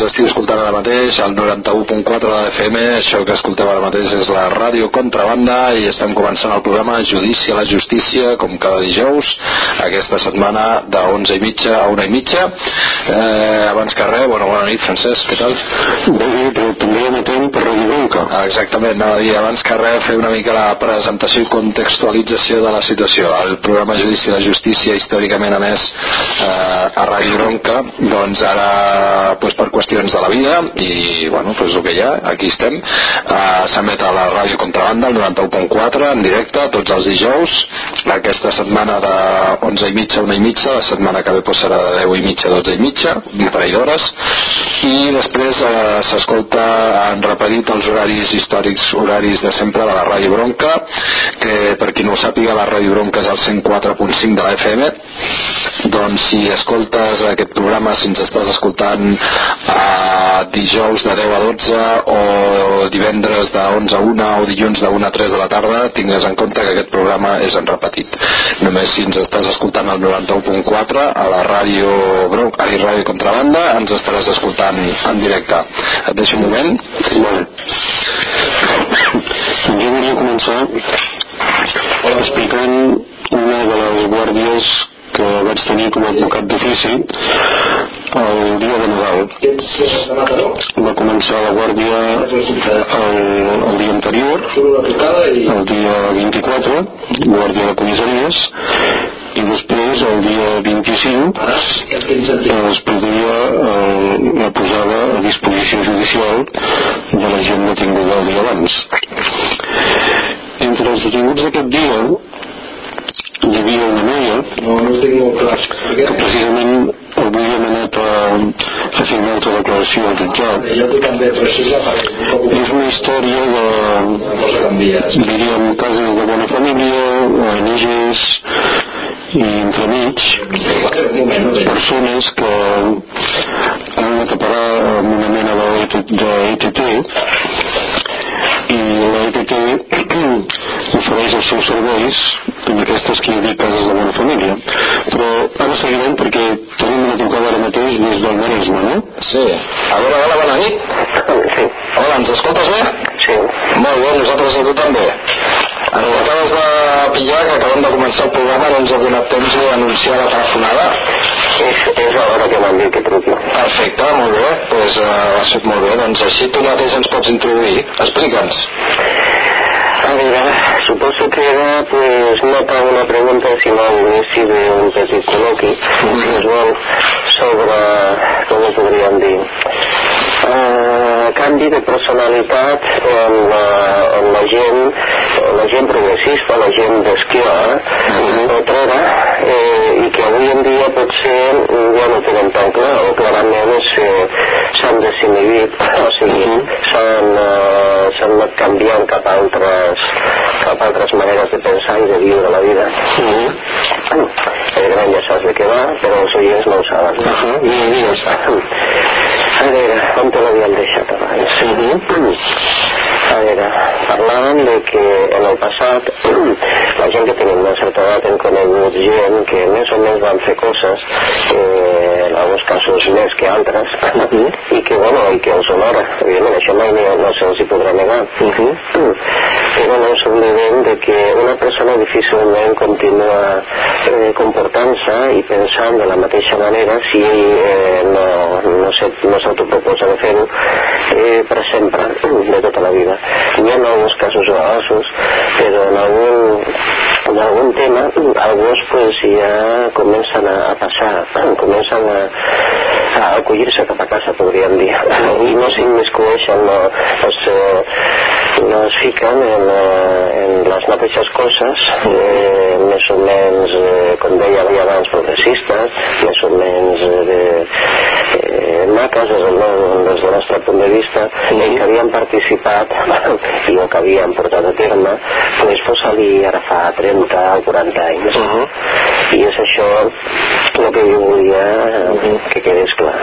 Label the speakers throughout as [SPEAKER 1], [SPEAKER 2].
[SPEAKER 1] ens estigui escoltant ara mateix, al 91.4 de l'FM, això que escolteu ara mateix és la ràdio Contrabanda i estem començant el programa Judici a la Justícia, com cada dijous, aquesta setmana de 11 i mitja a 1 i mitja. Eh, abans que res, bueno, bona nit, Francesc, què tal?
[SPEAKER 2] Bé, bé, però també emetem per Ràdio Bronca.
[SPEAKER 1] Ah, exactament, no, i abans que res fer una mica la presentació i contextualització de la situació. El programa Judici a la Justícia històricament emès eh, a Ràdio Bronca, doncs ara pues, per qüestions de la vida i bueno, pues el que hi ha, aquí estem eh, s'emet a la ràdio Contrabanda el 91.4 en directe tots els dijous aquesta setmana de 11 i mitja a 1 i mitja la setmana que ve pues, serà de 10 i mitja a 12 i mitja un parell d'hores i després eh, s'escolta en repetit els horaris històrics horaris de sempre de la ràdio Bronca que per qui no ho sàpiga la ràdio Bronca és el 104.5 de la FM doncs si escoltes aquest programa si ens estàs escoltant eh, dijous de 10 a 12 o divendres de 11 a 1 o dilluns de 1 a 3 de la tarda tingues en compte que aquest programa és en repetit. Només si ens estàs escoltant al 91.4 a la ràdio Bronca i ràdio Contrabanda ens estaràs escoltant en directe. Et deixo un moment.
[SPEAKER 2] Vale. Jo volia començar explicant una de les guàrdies que vaig tenir com a advocat d'ofici el dia de Nadal. Va començar la guàrdia el, el dia anterior, el dia 24, guàrdia de comissaries, i després el dia 25 es produïa el, la posada a disposició judicial de la gent detinguda el dia abans. Entre els detinguts d'aquest dia hi havia una noia
[SPEAKER 1] no, no tinc molt clar.
[SPEAKER 2] que precisament avui hem anat a, a fer una altra declaració al jutjat.
[SPEAKER 1] perquè
[SPEAKER 2] És una història de, diríem, cases de bona família, ONGs i entremig, persones que han anat a parar amb una mena d'ETT i l'ETT ofereix els seus serveis en aquestes que hi ha cases de bona família. Però ara seguirem perquè tenim una trucada ara mateix des del Maresme, no?
[SPEAKER 1] Sí. A veure, hola, bona nit.
[SPEAKER 2] Sí.
[SPEAKER 1] Hola, ens escoltes bé?
[SPEAKER 2] Sí.
[SPEAKER 1] Molt bé, nosaltres a tu també. Ens acabes de pillar que acabem de començar el programa, no ens ha donat temps d'anunciar la telefonada.
[SPEAKER 2] És, és l'hora que m'han dit que truqui.
[SPEAKER 1] Perfecte, molt bé, doncs pues, uh, ha sigut molt bé, doncs així tu mateix ens pots introduir. Explica'ns.
[SPEAKER 2] A veure, suposo que era pues, no tant una pregunta sinó l'inici d'un petit col·loqui vol sobre, com ho podríem dir uh, canvi de personalitat en la, en la gent la gent progressista, la gent d'esquerra otrera eh, i que avui en dia potser ja no tenen tan clar o clarament és, eh, s'han desinhibit o sigui, s'han uh, s'han anat canviant cap a altres cap a altres maneres de pensar i de viure la vida. Evidentment ja saps de què va però els oients no ho saben. Uh -huh. digues, a veure, on te l'havíem deixat abans? A veure, parlàvem de que en el passat la gent que tenia una certa edat hem conegut gent que més o menys van fer coses eh, en alguns casos més que altres i que bueno, i que els honora. Evidentment això mai no, no se'ls hi podrà negar però no s'oblidem de que una persona difícilment continua eh, comportant-se i pensant de la mateixa manera si eh, no, no, se, no s'autoproposa de fer-ho eh, per sempre, de tota la vida. Hi ha alguns casos gravosos, però en algun, en algun tema alguns pues, ja comencen a, a passar, comencen a, a acollir-se cap a casa, podríem dir, i no s'immiscueixen, no, no, se, no es fiquen en, eh, en les mateixes coses, eh, més o menys, eh, com deia abans, progressistes, més o menys eh, de, eh, maques des del, des del nostre punt de vista, en què havien participat i o que havien portat a terme, doncs fos ali ara fa 30 o 40 anys. Uh -huh. I és això el que jo volia que quedés clar.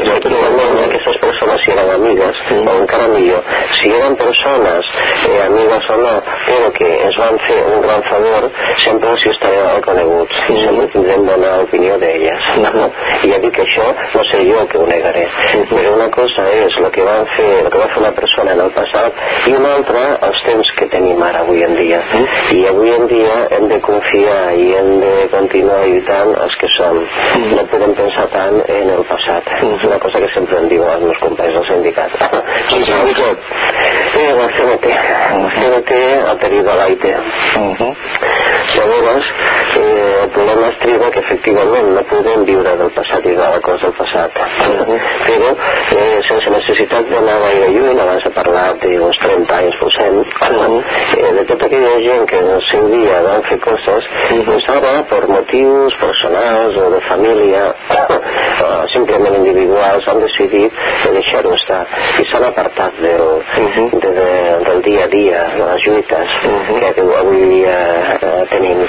[SPEAKER 2] És que normalment aquestes persones si eren amigues, mm. o encara millor, si eren persones, eh, amigues o no, però que ens van fer un gran favor, sempre els estarem coneguts, mm. i sempre tindrem bona opinió d'elles. Mm. I ja dic que això no sé jo que ho negaré, però una cosa és el que van fer, el que va fer una persona en el passat, i una altra els temps que tenim ara avui en dia. I avui en dia hem de confiar i hem de continuar lluitant els que som. No podem pensar tant en el passat. És una cosa que sempre em diuen els meus companys del sindicat.
[SPEAKER 1] Quin sindicat?
[SPEAKER 2] Eh, el CNT. El CNT ha tenit l'aite. Uh -huh. Llavors, eh, el problema es triga que efectivament no podem viure del passat i de la cosa del passat. Però eh, sense necessitat d'anar gaire lluny, abans he parlat d'uns 30 anys, posem, eh, de tota aquella gent que en el seu dia van fer coses, -huh. doncs ara, per motius personals o de família, eh, simplement individuals, han decidit deixar-ho estar i s'han apartat del, uh -huh. de, de, del dia a dia, de les lluites uh -huh. que avui dia eh, tenim. Uh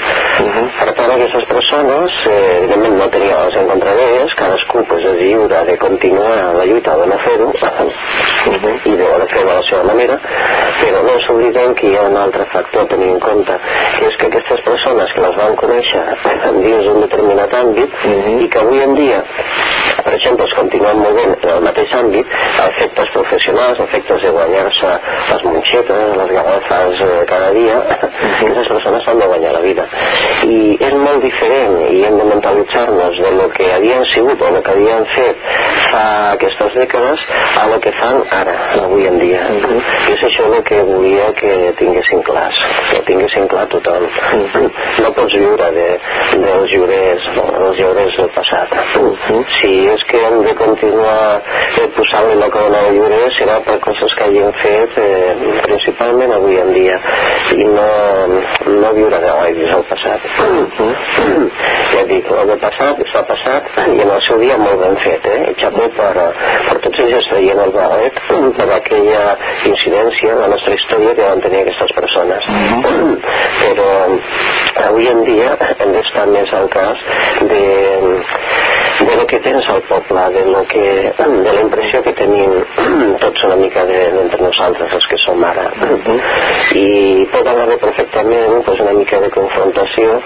[SPEAKER 2] -huh. Per tant, aquestes persones, eh, evidentment no tenia les en contra d'elles, cadascú pues, és lliure de continuar la lluita de no fer-ho, uh -huh. i de, de fer de la seva manera, però no s'oblidem que hi ha un altre factor a tenir en compte, que és que aquestes persones que les van conèixer dins d'un determinat àmbit uh -huh. i que avui en dia per exemple, es continuen movent en el mateix àmbit efectes professionals, efectes de guanyar-se les monxetes, les garrafes eh, cada dia, aquestes persones han de guanyar la vida. I és molt diferent i hem de mentalitzar-nos de lo que havien sigut o el que havien fet fa aquestes dècades a lo que fan ara, avui en dia. Uh -huh. I és això el que volia que tinguessin clars, que tinguessin clar tothom. Uh -huh. No pots viure de, dels lliurers, no, dels lliurers del passat. Uh -huh. Si és que hem de continuar eh, posant-li la corona de lliurers serà per coses que hagin fet eh, principalment avui en dia i no, no viure de l'Aigis al passat. ja dic, el del passat s'ha passat i en el seu dia molt ben fet, eh? I xapó per, per tots ells traient el barret per aquella incidència en la nostra història que van tenir aquestes persones. Però avui en dia hem d'estar més al cas de, de lo que tens al poble, de, lo que, de la impressió que tenim tots una mica de, entre nosaltres, els que som ara. I pot haver perfectament pues, una mica de confrontació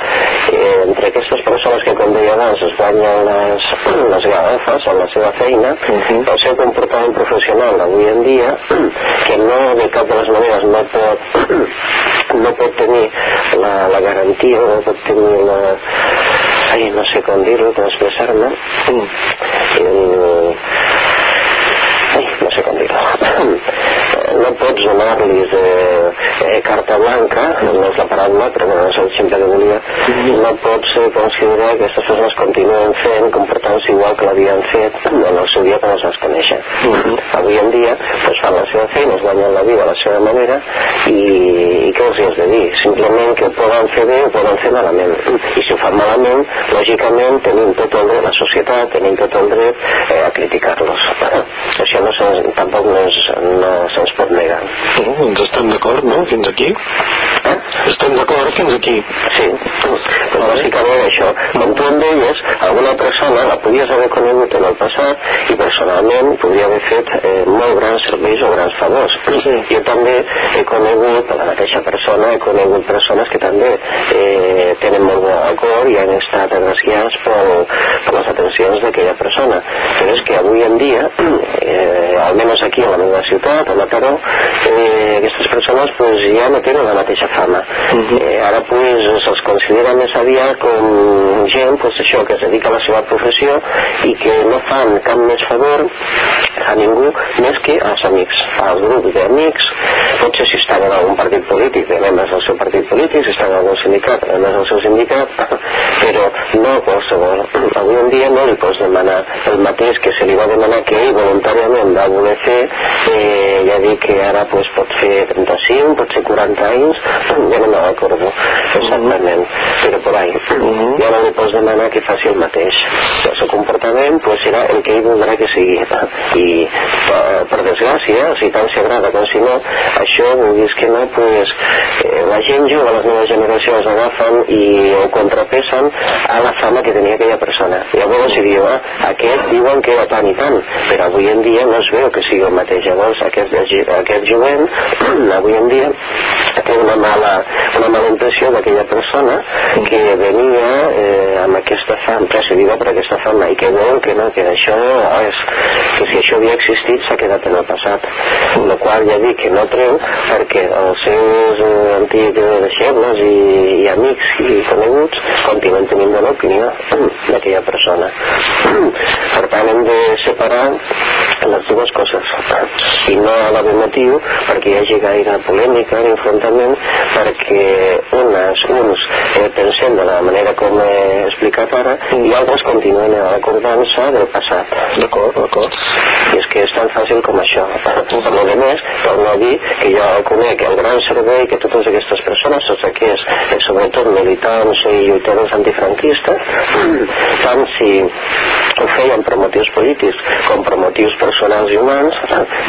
[SPEAKER 2] eh, entre aquestes persones que, com deia abans, es guanyen les, les garrafes en la seva feina, uh -huh. el seu comportament professional avui en dia, que no de cap de les maneres no pot, no pot tenir la, la garantia, no pot tenir la... Ai, no sé com dir-ho, com expressar-me. Mm. El, ai, no sé com dir-ho no pots donar-los eh, eh, carta blanca, no és la paraula, però bueno, és el que volia, no pots eh, considerar que aquestes persones continuen fent comportant-se igual que l'havien fet en el seu dia quan els vas conèixer. Uh -huh. Avui en dia pues, fan la seva feina, es guanyen la vida a la seva manera i, i què els has de dir? Simplement que ho poden fer bé o poden fer malament. I si ho fan malament, lògicament tenim tot el dret, la societat, tenim tot el dret eh, a criticar-los. Això no tampoc no, és, pot negar.
[SPEAKER 1] No, doncs estem d'acord, no? Fins aquí.
[SPEAKER 2] Eh?
[SPEAKER 1] Estem d'acord fins aquí.
[SPEAKER 2] Sí, però bàsicament això. Em deies, alguna persona la podies haver conegut en el passat i personalment podria haver fet eh, molt grans serveis o grans favors. Sí. Jo també he conegut, la mateixa persona, he conegut persones que també eh, tenen molt bon acord i han estat agraciats per, per les atencions d'aquella persona. Però és que avui en dia, eh, almenys aquí a la meva ciutat, a Mataró, eh, aquestes persones pues, ja no tenen la mateixa fama. Uh -huh. eh, ara pues, se'ls considera més aviat com gent pues, això, que es dedica a la seva professió i que no fan cap més favor a ningú més que als amics, als grups d'amics, potser si estan en algun partit polític, de membres del seu partit polític, si estan en algun sindicat, de membres del seu sindicat, però no qualsevol. Avui en dia no li pots demanar el mateix que se li va demanar que ell voluntàriament va voler fer, eh, ja dic que ara pues, pot fer 35, pot ser 40 anys, ja no me'n recordo exactament, però por ahí. Ja no li pots demanar que faci el mateix. El seu comportament pues, serà el que ell voldrà que sigui. I per, per desgràcia, si tant s'agrada com si no, això això, vulguis que no, pues, eh, la gent jove, les noves generacions agafen i ho contrapesen a la fama que tenia aquella persona. Llavors si diu, ah, aquest diuen que era tant i tant, però avui en dia no es veu que sigui el mateix. Llavors aquest, aquest jovent, avui en dia, té una mala, una mala impressió d'aquella persona que venia eh, amb aquesta fama, precedida per aquesta fama, i que veu que no, que això és, que si això havia existit s'ha quedat en el passat. La qual ja dic que no treu perquè els seus eh, antics deixebles i, i amics i coneguts continuen tenint una opinió d'aquella persona. Per tant, hem de separar les dues coses i no a la motiu perquè hi hagi gaire polèmica ni enfrontament perquè unes, uns eh, pensem de la manera com he explicat ara i altres continuen a l'acordant-se del passat.
[SPEAKER 1] D'acord, d'acord.
[SPEAKER 2] I és que és tan fàcil com això. Per lo de més, torno a dir que jo conec el gran servei que totes aquestes persones, tots aquests, eh, sobretot militants i lluitadors antifranquistes tant si ho feien per motius polítics com per motius personals i humans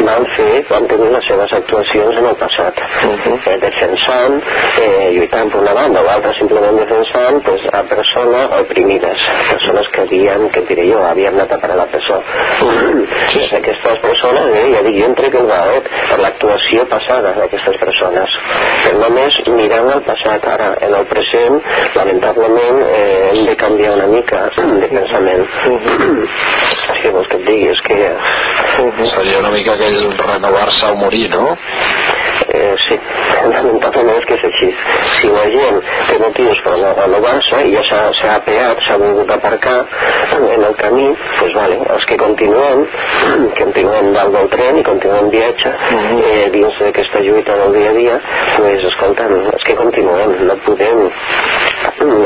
[SPEAKER 2] van fer, van tenir les seves actuacions en el passat uh -huh. eh, defensant, eh, lluitant per una banda o l'altra simplement defensant pues, a persones oprimides persones que havien, que diré jo, havien anat a parar la presó uh -huh. sí. aquestes persones, eh, ja dic, jo entrec el gavet per l'actuació passada d'aquestes persones però només mirant el passat ara, en el present lamentablement eh, hem de canviar una mica de pensament uh -huh. què vols que et digui? És que...
[SPEAKER 1] Seria una mica aquell renovar-se o morir, no?
[SPEAKER 2] Eh, sí, lamentablement és que és així. Si la gent té motius per renovar-se i ja s'ha apeat, s'ha volgut aparcar en el camí, doncs pues vale, els que continuem, que continuem dalt del tren i continuem viatge eh, dins d'aquesta lluita del dia a dia, doncs, pues, escolta, els que continuem, no podem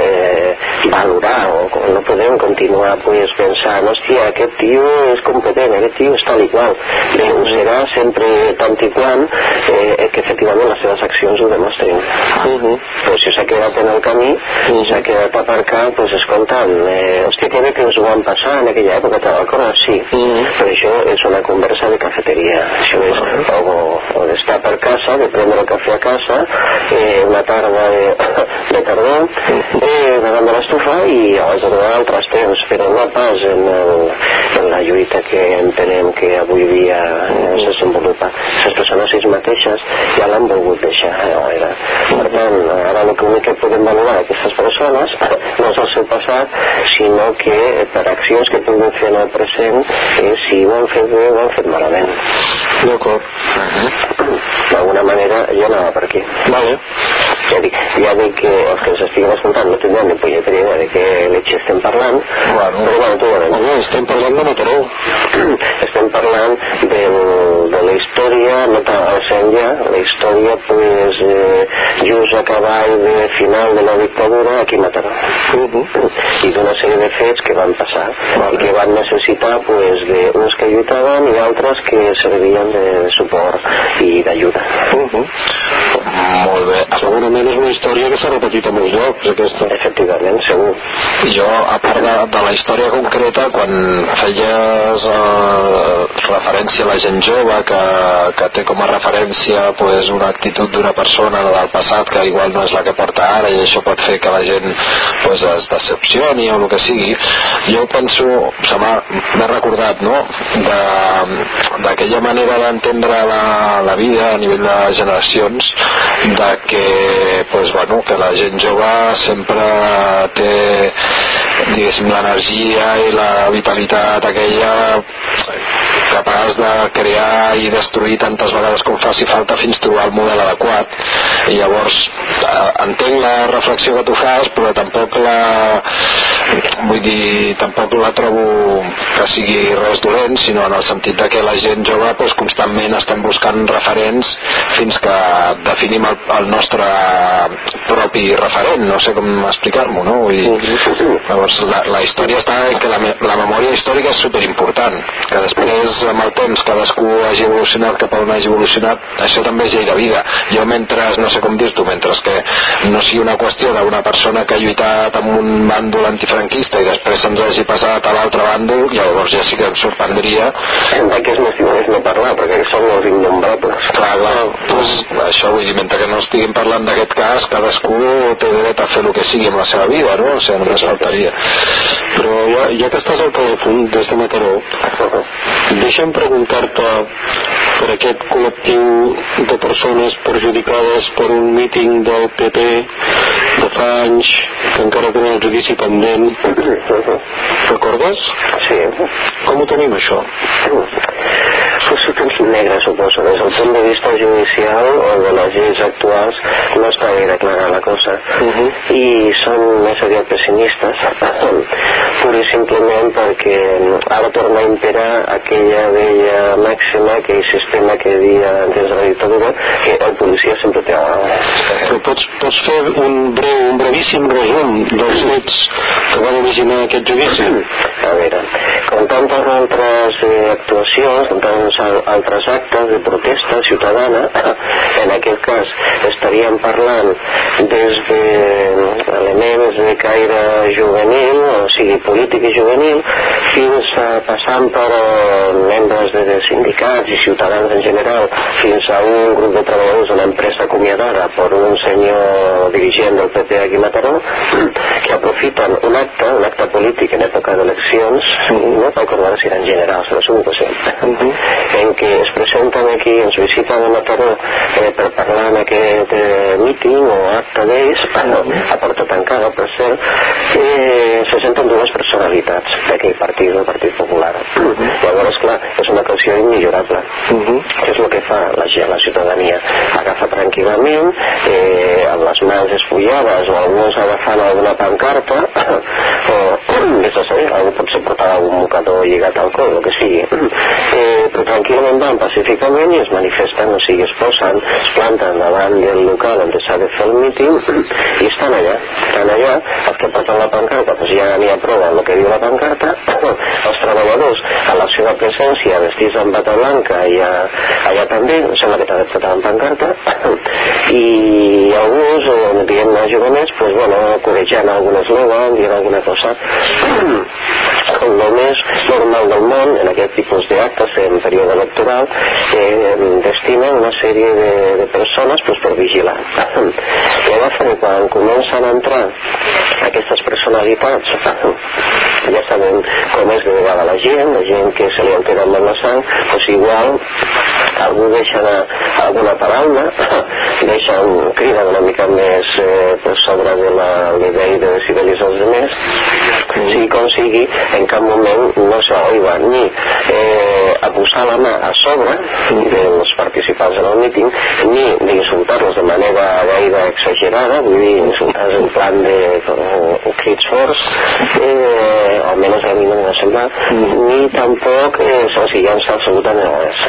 [SPEAKER 2] eh, valorar o no podem continuar pues, pensant, hòstia, aquest tio és competent, aquest tio és tal i qual. Bé, ho serà sempre tant i quant eh, que efectivament les seves accions ho demostrin. Uh -huh. Però si s'ha quedat en el camí, uh -huh. s'ha quedat aparcat, doncs escolta'm, eh, hòstia, que bé que ens ho van passar en aquella època, te'n recordes? Sí, uh -huh. però això és una conversa de cafeteria. Això és uh -huh. o, o d'estar per casa, de prendre el cafè a casa, eh, una tarda de, de tardor, eh, davant de l'estufa i recordar altres temps, però no pas en, el, en la lluita que entenem que avui dia es desenvolupa. Les persones ells mateixes ja l'han volgut deixar era. Per tant, ara l'únic que podem valorar aquestes persones no és el seu passat, sinó que per accions que puguin fer en el present, eh, si ho han fet bé ho han fet malament.
[SPEAKER 1] D'acord. Uh -huh.
[SPEAKER 2] D'alguna manera jo anava per aquí.
[SPEAKER 1] Vale.
[SPEAKER 2] Ja dic, ja dic que els que ens estiguin escoltant no tindran ni punyeteria idea de què leche estem parlant,
[SPEAKER 1] bueno, però bueno, tu veurem. Home, estem parlant de Mataró.
[SPEAKER 2] estem parlant de, de la història, no tant al ja, la història, pues, eh, just a cavall de final de la dictadura aquí a Mataró. Uh -huh. I d'una sèrie de fets que van passar i que van necessitar, pues, de uns que lluitaven i altres que servien de suport i d'ajuda. Uh -huh.
[SPEAKER 1] Molt bé. Segurament és una història que s'ha repetit a molts llocs, aquesta.
[SPEAKER 2] Efectivament, segur.
[SPEAKER 1] Jo, a part de, de la història concreta, quan feies eh, referència a la gent jove que, que té com a referència pues, una actitud d'una persona del passat que igual no és la que porta ara i això pot fer que la gent pues, es decepcioni o el que sigui, jo penso, se m'ha recordat, no?, d'aquella manera d'entendre la, la vida a nivell de generacions de que, pues, bueno, que la gent jove sempre té diguéssim l'energia i la vitalitat aquella capaç de crear i destruir tantes vegades com faci falta fins trobar el model adequat. I llavors eh, entenc la reflexió que tu fas però tampoc la vull dir, tampoc la trobo que sigui res dolent sinó en el sentit de que la gent jove pues, constantment estem buscant referents fins que definim el, el nostre propi referent. No sé com explicar-m'ho no? I, llavors la, la història està en que la, la memòria històrica és superimportant que després amb el temps cadascú hagi evolucionat cap a on hagi evolucionat, això també és llei de vida. Jo mentre, no sé com dir-t'ho, mentre que no sigui una qüestió d'una persona que ha lluitat amb un bàndol antifranquista i després se'ns hagi passat a l'altre bàndol, llavors ja sí que em sorprendria.
[SPEAKER 2] que és més, més no parlar, perquè són els innombrables.
[SPEAKER 1] Clar, clar, pues, això vull dir, mentre que no estiguin parlant d'aquest cas cadascú té dret a fer el que sigui amb la seva vida no? o sigui, només faltaria
[SPEAKER 3] però ja, ja que estàs al telèfon des de Mataró deixa'm preguntar-te per aquest col·lectiu de persones perjudicades per un míting del PP de fa anys que encara tenen el judici pendent recordes?
[SPEAKER 2] Sí.
[SPEAKER 3] Com ho tenim això?
[SPEAKER 2] Pues temps negre, suposo. Des del punt de vista judicial o de les lleis actuals no està bé declarar la cosa.
[SPEAKER 3] Uh -huh.
[SPEAKER 2] I són més aviat pessimistes, pur i simplement perquè ara torna a imperar aquella vella màxima, aquell sistema que dia des de la dictadura, que el policia sempre té la raó.
[SPEAKER 3] Però pots, pots fer un breu, un brevíssim resum dels fets que van originar aquest judici?
[SPEAKER 2] A veure, com tantes altres eh, actuacions, com tants al- altres actes de protesta ciutadana, en aquest cas estaríem parlant des d'elements de caire juvenil, o sigui, polític i juvenil, fins a passant per eh, membres de, sindicats i ciutadans en general, fins a un grup de treballadors d'una empresa acomiadada per un senyor dirigent del PP aquí a Mataró, que aprofiten un acte, un acte polític en època d'eleccions, no cal recordar si eren generals, però segur que sí, en què es presenten aquí, ens visiten a Mataró eh, per parlar en aquest eh, míting o acte d'ells, a porta tancada, per cert, eh, se senten dues personalitats d'aquell partit, el Partit Popular. Llavors, clar, és una qüestió immillorable. Què és el que fa la gent, la ciutadania? Agafa tranquil·lament, eh, amb les mans esfullades o alguns agafant alguna pancarta, o, vés a saber, algú potser portarà algun mocador lligat al coll, el que sigui. Eh, però tranquil·lament van pacíficament i es manifesten, o sigui, es posen, es planten davant del local on s'ha de fer el míting i estan allà, estan allà, els que porten la pancarta, doncs ja n'hi ha prova el que diu la pancarta, els treballadors a la seva presència vestits amb bata blanca i a, allà també, em sembla que també portaven pancarta, i alguns, o diguem els jovenets, pues bueno, corejant algun eslògan, dient alguna cosa, com el més normal del món, en aquest tipus d'actes en període electoral, eh, destinen una sèrie de, de persones pues, per vigilar. I agafen i quan comencen a entrar aquestes personalitats, ja sabem com és de vegada la gent, la gent que se li altera molt la sang, doncs igual algú deixa anar alguna paraula, deixa un crida una mica més eh, per sobre de la nivell de decibelis dels demés, sigui com sigui, en cap moment no s'oiva ni eh, a posar la mà a sobre dels participants en el míting, ni d'insultar-los de manera gaire exagerada, vull dir, insultar en plan de eh, crits forts, eh, almenys a mi no m'ha semblat, ni tampoc eh, se'ls llança absolutament res.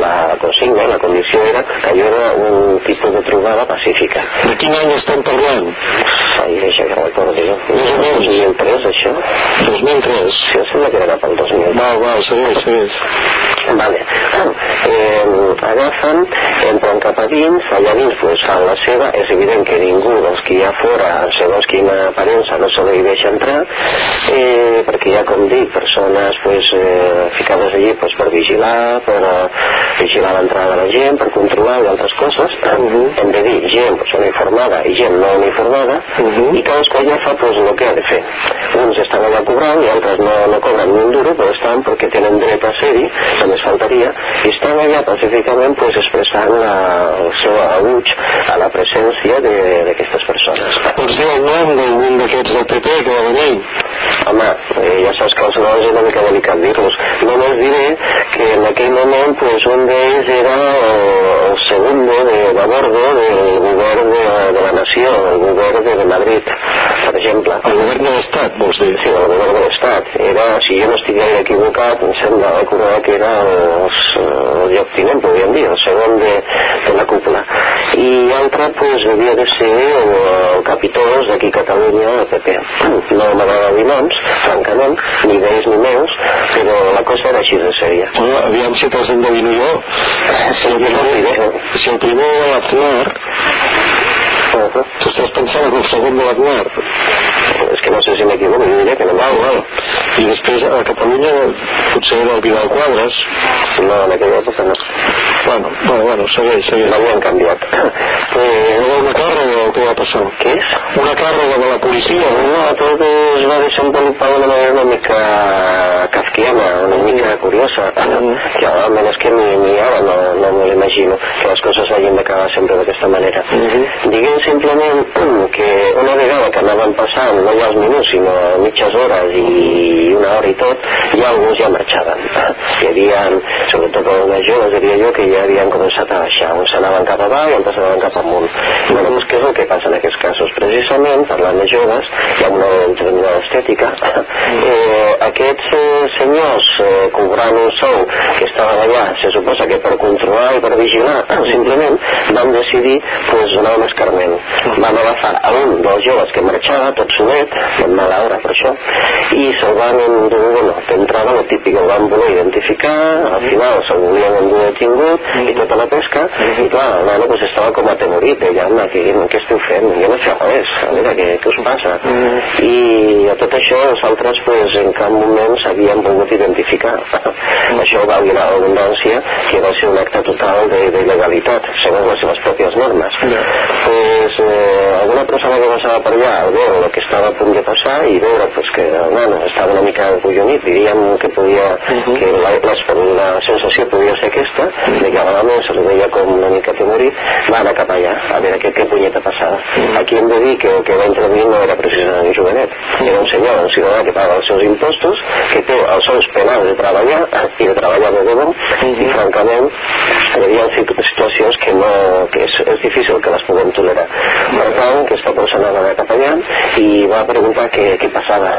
[SPEAKER 2] La consigna, la condició era que era un tipus de trobada pacífica.
[SPEAKER 3] De quin any estem parlant?
[SPEAKER 2] Ai, això que recordo jo.
[SPEAKER 3] Més o menys.
[SPEAKER 2] 2003, això?
[SPEAKER 3] 2003.
[SPEAKER 2] Sí, em sembla que era pel 2000.
[SPEAKER 3] Val, val, segueix, segueix.
[SPEAKER 2] Vale. Eh, agafen, entren cap a dins, allà dins pues, fan la seva, és evident que ningú dels que hi ha fora, segons quina aparença, no se li deixa entrar, eh, perquè hi ha, com dic, persones pues, eh, ficades allí pues, per vigilar, per eh, vigilar l'entrada de la gent, per controlar i altres coses. Hem de dir gent pues, uniformada i gent no uniformada, i cadascú allà fa pues, el que ha de fer. Uns estan allà cobrant i altres no, no cobren ni un duro, però estan perquè tenen dret a ser-hi, només faltaria, i estan allà pacíficament pues, expressant la, el seu aguig a la presència de- d'aquestes persones.
[SPEAKER 3] Pots dir el nom d'algun d'aquests del PP que va venir?
[SPEAKER 2] Home, eh, ja saps que els noms és una mica delicat dir-los. Només diré que en aquell moment pues, un d'ells era el, el segundo de, de bordo del govern de, de la nació, el govern de, de Madrid, per exemple.
[SPEAKER 3] El govern de l'Estat, vols dir?
[SPEAKER 2] Sí, el govern de l'Estat. Era, si jo no estic gaire equivocat, em sembla recordar que era el, el lloctinent, podríem dir, el segon de, de la cúpula. I l'altre, pues, devia de ser el, el capitós d'aquí a Catalunya, el PP. No m'agrada dir noms, francament, ni d'ells ni meus, però la cosa era així de sèria.
[SPEAKER 3] Bueno, aviam si te'ls endevino jo. Si el primer, si el primer era l'Aznar, tu estàs pensant en el segon de l'Aznar.
[SPEAKER 2] És que no sé si m'equivoco, jo diria que no
[SPEAKER 3] Val, val. I després a Catalunya potser era el Vidal Quadres.
[SPEAKER 2] No, en aquella època no.
[SPEAKER 3] Bueno, bueno, bueno, segueix, segueix.
[SPEAKER 2] Ho han canviat.
[SPEAKER 3] Pues, una càrrega o què va passar?
[SPEAKER 2] Què és?
[SPEAKER 3] Una càrrega de la policia?
[SPEAKER 2] No, tot es va desenvolupar d'una manera una mica kafkiana, una mica curiosa.
[SPEAKER 3] Mm.
[SPEAKER 2] Que realment és que ni, ni ara no, no me l'imagino que les coses hagin d'acabar sempre d'aquesta manera.
[SPEAKER 3] Mm -hmm.
[SPEAKER 2] Diguem simplement que una vegada que anaven passant, no ja els minuts, sinó mitges hores i una hora i tot, ja alguns ja marxaven. Hi havia, sobretot els joves, diria jo, que ja havien començat a baixar. Uns anaven cap avall i altres anaven cap amunt. Bueno, doncs què és el que passa en aquests casos? Precisament, parlant de joves, hi ha una determinada estètica. Eh, aquests eh, senyors eh, cobrant un sou que estaven allà, se suposa que per controlar i per vigilar, simplement van decidir pues, donar un escarment. Van agafar a un dels joves que marxava, tot solet, en mala hora per això, i se'l van endur, bueno, d'entrada lo típic, el van voler identificar, al final se'l volien endur detingut i tota la pesca, i clar, el nano pues, estava com atemorit, deia, home, què, què esteu fent? Jo no sé res, a veure, què, què us passa? I a tot això els altres pues, en cap moment s'havien volgut identificar. això va dir l'abundància que va ser un acte total d'il·legalitat, segons les seves pròpies normes. Pues, eh, alguna persona que passava per allà al veure el que estava a punt de passar i veure pues, que el nano estava una mica collonit, diríem que podia, que la, la, la sensació podia ser aquesta, de que a vegades se li veia com una mica temorit, va anar cap allà, a veure què, què punyeta passava. Aquí hem de dir que el que va intervenir no era precisament un jovenet, era un senyor, un ciutadà que paga els seus impostos, que té els seus penals de treballar i de treballar de debò, i francament hi havia situacions que, no, que és, és difícil que les puguem tolerar. Per tant, aquesta persona va anar cap allà i va preguntar què, què passava,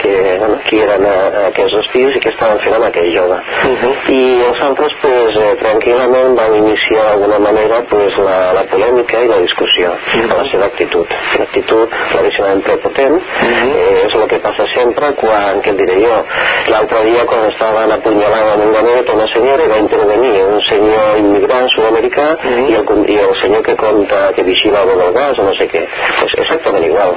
[SPEAKER 2] que, bueno, qui eren eh, aquests dos fills i què estaven fent amb aquell jove. I els altres, pues, eh, tranquil·lament van iniciar d'alguna manera pues, la, la polèmica i la discussió a la seva actitud. L'actitud claríssimament prepotent eh, és el que passa sempre quan, què diré jo, l'altre dia quan estaven apunyalant en un ganet una senyora i va intervenir un senyor immigrant sud-americà i, el, i el senyor que conta que vigila el del gas o no sé què. És exactament igual.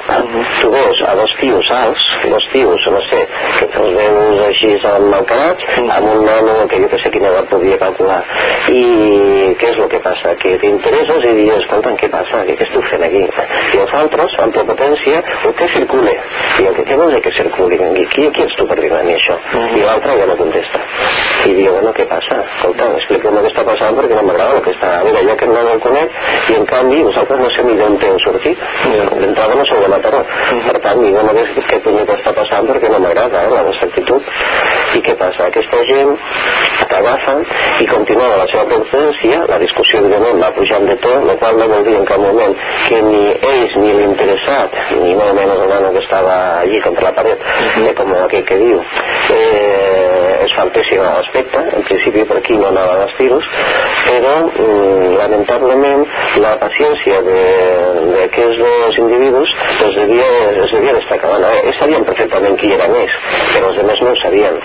[SPEAKER 2] Tu veus a dos tios alts, dos tios, no sé, que els veus així emmalcarats, amb un nano que jo que sé quina edat podia calcular. I què és el que passa? Que t'interesses i dius, escolta, què passa? Què, què esteu fent aquí? I els altres, amb prepotència, el que circule. I el que, què vols dir que circuli? Qui, qui, qui ets tu per dir-me a mi això? I l'altre ja no contesta. I diu, bueno, què passa? Escolta, explica'm què està passant perquè no m'agrada el que està... A veure, jo que no el conec i en canvi vosaltres no sé ni d'on heu sortit. D'entrada no sou de Mataró. Per tant, diu, no ves què punyeta està passant perquè no m'agrada eh, la vostra actitud. I què passa? Aquesta gent t'agafen i continuava la seva prepotència, la discussió evidentment va pujant de to, el qual no vol dir en cap moment que ni ells ni l'interessat, ni molt menys el nano que estava allí contra la paret, eh, com aquell que diu, eh, es faltessin al respecte, en principi per aquí no anaven els tiros, però mm, lamentablement la paciència d'aquests dos individus es devia, es devia destacar. Bueno, ells sabien perfectament qui era més, però els altres no ho sabien.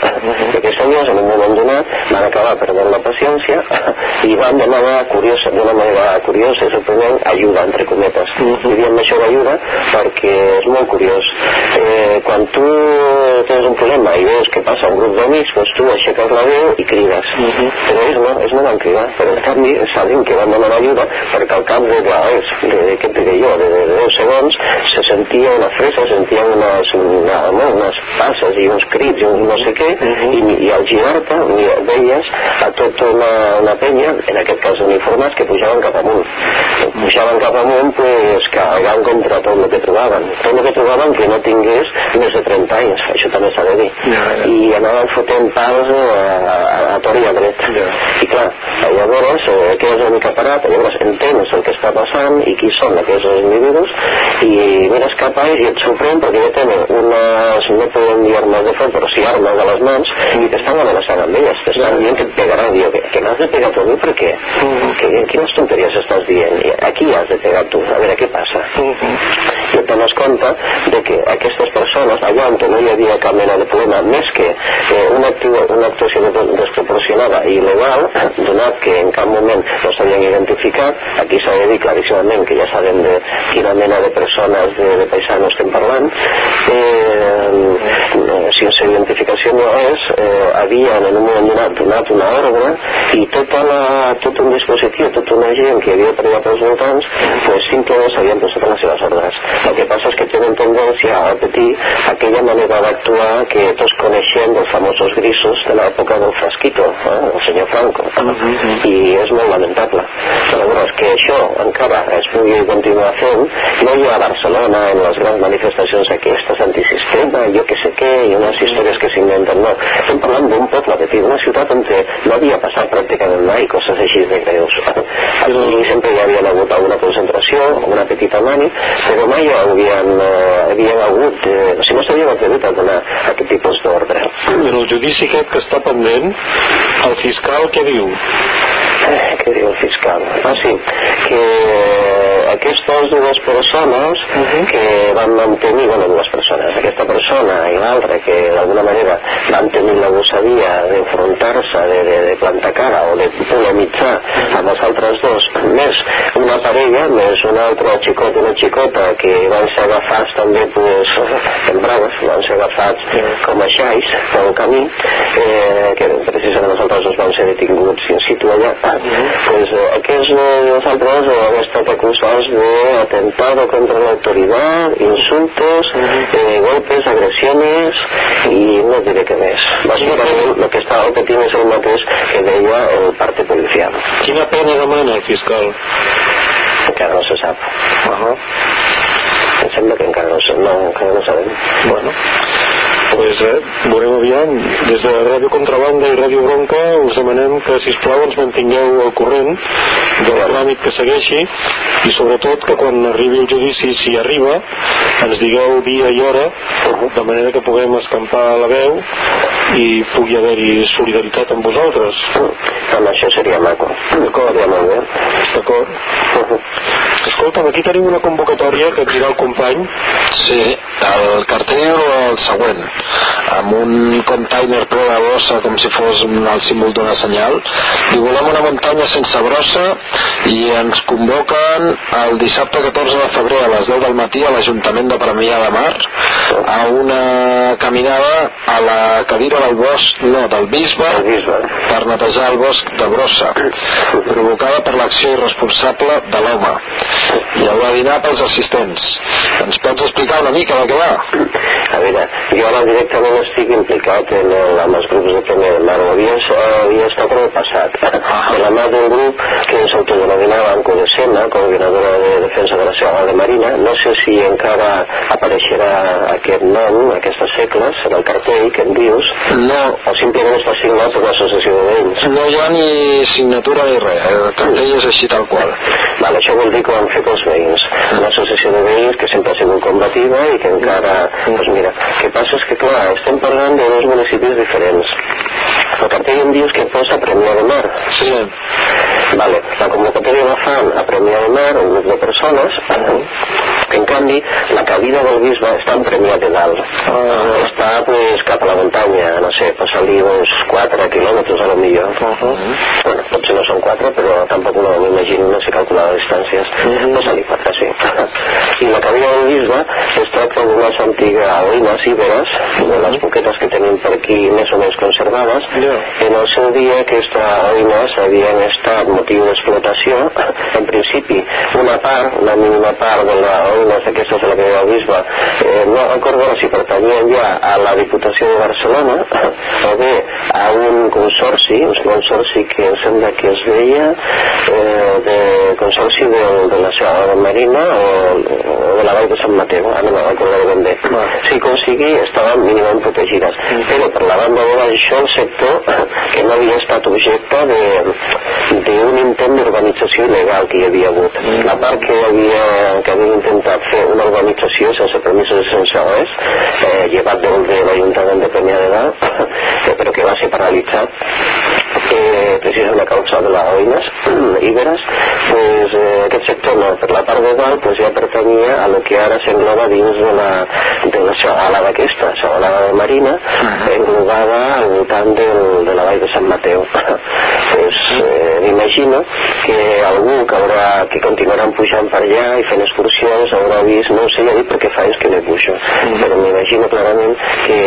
[SPEAKER 2] Aquests senyors en un moment donat van acabar perdent la paciència i van demanar curiosa, d'una manera curiosa i sorprenent ajuda, entre cometes. Uh -huh. Diríem això d'ajuda perquè és molt curiós. Eh, quan tu tens un problema i veus que passa un grup d'amics, doncs tu aixeques la veu i crides. Uh -huh. Però ells no, ells no van cridar. Però en canvi sabem que van demanar ajuda perquè al cap de, de, de, què et diré jo, de, de 10 segons se sentia una fresa, se sentia unes, una, no, unes passes i uns crits i un no sé què, uh -huh. i, i al girar-te veies a tota una, una penya, en aquest cas uniformats, que pujaven cap amunt. Pujaven cap amunt, pues, carregant contra tot el que trobaven. Tot el que trobaven que no tingués més de 30 anys, això també s'ha de dir.
[SPEAKER 3] Ja, ja.
[SPEAKER 2] I anaven fotent pals a, a, a a dret.
[SPEAKER 3] Ja.
[SPEAKER 2] I clar, llavors eh, quedes una mica parat, llavors entens el que està passant i qui són aquests individus i mires cap a ells i et sorprèn perquè ja tenen unes, no podem dir armes de foc, però sí armes a les mans i t'estan amenaçant amb elles, t'estan dient que et pegaran, diu, que, que m'has de pegar tu a mi per què? Que, quines tonteries estàs dient? Aquí has de pegar tu, a veure què passa. Jo també dones compte de que aquestes persones, allà on no hi havia cap mena de problema, més que eh, una, actua, una actuació desproporcionada i il·legal, donat que en cap moment no s'havien identificat, aquí s'ha de dir claríssimament que ja sabem de quina mena de persones, de, de paisans estem parlant, eh, sense identificació no és, eh, havien en un moment donat donat una ordre i tota la, tot un dispositiu, tota una gent que havia per allà pels voltants, pues simplement s'havien posat les seves ordres. El que passa és que tenen tendència a repetir aquella manera d'actuar que tots coneixem dels famosos grisos de l'època del Frasquito, eh, el senyor Franco, uh -huh. i és molt lamentable. Aleshores, que això encara es pugui continuar fent, no hi ha a Barcelona en les grans manifestacions aquestes antisistema, jo que sé què, i unes històries que s'inventen, no. Estem parlant d'un poble petit, una ciutat on no havia passat pràcticament mai coses així de greus. Aquí sempre hi havia hagut alguna concentració, una petita mani, però mai hi havien, eh, havien hagut, eh, o sigui, no s'havien atrevit a donar aquest tipus d'ordre.
[SPEAKER 3] En el judici aquest que està pendent, el fiscal què diu?
[SPEAKER 2] Eh, què diu el fiscal? Ah, sí, que aquestes dues persones uh -huh. que van mantenir, bueno, dues persones, aquesta persona i l'altra que d'alguna manera van tenir la gosadia d'enfrontar-se, de, de, de plantar cara o de polemitzar amb els altres dos, més una parella, més un altre xicot i una xicota que van ser agafats també pues, en braves, van ser agafats com a xais pel camí, eh, que precisament els altres dos van ser detinguts in situ allà, pues, eh, aquests eh, altres han estat acusats de atentado contra la autoridad, insultos, eh, golpes, agressiones i no diré què més. Bàsicament el que estava patint és el mateix que deia el parte policial.
[SPEAKER 3] Quina pena demana el fiscal?
[SPEAKER 2] Encara no se sap.
[SPEAKER 3] Uh -huh.
[SPEAKER 2] Em sembla que encara no, no, encara no sabem.
[SPEAKER 3] Bueno, pues eh, veurem aviam. Des de Ràdio Contrabanda i Ràdio Bronca us demanem que si plau ens mantingueu al corrent del tràmit que segueixi i sobretot que quan arribi el judici si arriba ens digueu dia i hora de manera que puguem escampar la veu i pugui haver-hi solidaritat amb vosaltres.
[SPEAKER 2] Amb això seria maco.
[SPEAKER 3] D'acord,
[SPEAKER 2] ja molt bé.
[SPEAKER 3] D'acord. Escolta'm, aquí tenim una convocatòria que et dirà el company.
[SPEAKER 1] Sí, el cartell el següent amb un container ple de bossa com si fos el símbol d'una senyal. I volem una muntanya sense brossa i ens convoquen el dissabte 14 de febrer a les 10 del matí a l'Ajuntament de Premià de Mar a una caminada a la cadira del bosc, no, del bisbe, per netejar el bosc de brossa provocada per l'acció irresponsable de l'home. I el webinar pels assistents. Ens pots explicar una mica de què va?
[SPEAKER 2] A veure, jo ara directament estic implicat en el, amb els grups de Premià de Mar. Ho havia, havia estat en el passat. De la mà d'un grup que s'autodenominava Ancodesena, coordinadora de defensa de la Serra de Marina. No sé si encara apareixerà aquest nom, aquestes segles, en el cartell que em dius,
[SPEAKER 1] no.
[SPEAKER 2] o simplement està signat per l'associació de veïns.
[SPEAKER 1] No hi ha ni signatura ni res, el cartell és així tal qual.
[SPEAKER 2] Vale, això vol dir que ho han fet els veïns. Una associació de veïns que sempre ha sigut combativa i que encara, doncs mira, què passa és que, clar, estem parlant de dos municipis diferents. El cartell em dius que posa Premià de Mar.
[SPEAKER 1] Sí.
[SPEAKER 2] Vale, la convocatòria la fan a Premià de Mar, un grup de persones, en canvi, la cabida del bisbe està en Premià de Dalt. Uh, està, pues, cap a la muntanya, no sé, pot salir uns 4 quilòmetres a lo millor. Uh -huh. Bueno, potser no són 4, però tampoc no m'imagino, no sé calcular les distàncies. Uh -huh. Pot salir 4, sí. I la cabida del bisbe es tracta d'unes antigues oïnes íberes, de les poquetes que tenim per aquí més o menys conservades.
[SPEAKER 3] Yeah.
[SPEAKER 2] En el seu dia aquestes oïnes havien estat motiu d'explotació. En principi, una part, una mínima part de la oïnes d'aquestes de la cabida del bisbe, eh, no recordo si pertanyien ja a la Diputació de Barcelona o bé a un consorci, un consorci que em sembla que es deia eh, de consorci de, de la Serra Marina o, o de la Vall de Sant Mateu, ara no me'n recordaré ben bé. Si com sigui, estaven mínimament protegides. Però per la banda de això el sector que no havia estat objecte d'un intent d'urbanització il·legal que hi havia hagut. La part que havia, que havia intentat fer una urbanització sense permisos i sense res, eh, llevat del de l'Ajuntament de Premià de Dalt, eh, però que va ser paralitzat eh, precisament a causa de les oïnes íberes, pues, eh, aquest sector no, per la part de dalt pues, ja pertanyia a lo que ara s'engloba dins de la, de la serralada aquesta, serralada de Marina, uh -huh. englobada al voltant del, de la vall de Sant Mateu. pues, eh, m'imagino que algú que, haurà, que continuaran pujant per allà i fent excursions haurà vist, no ho sé, ja dic perquè fa anys que no pujo, uh -huh. però m'imagino clarament que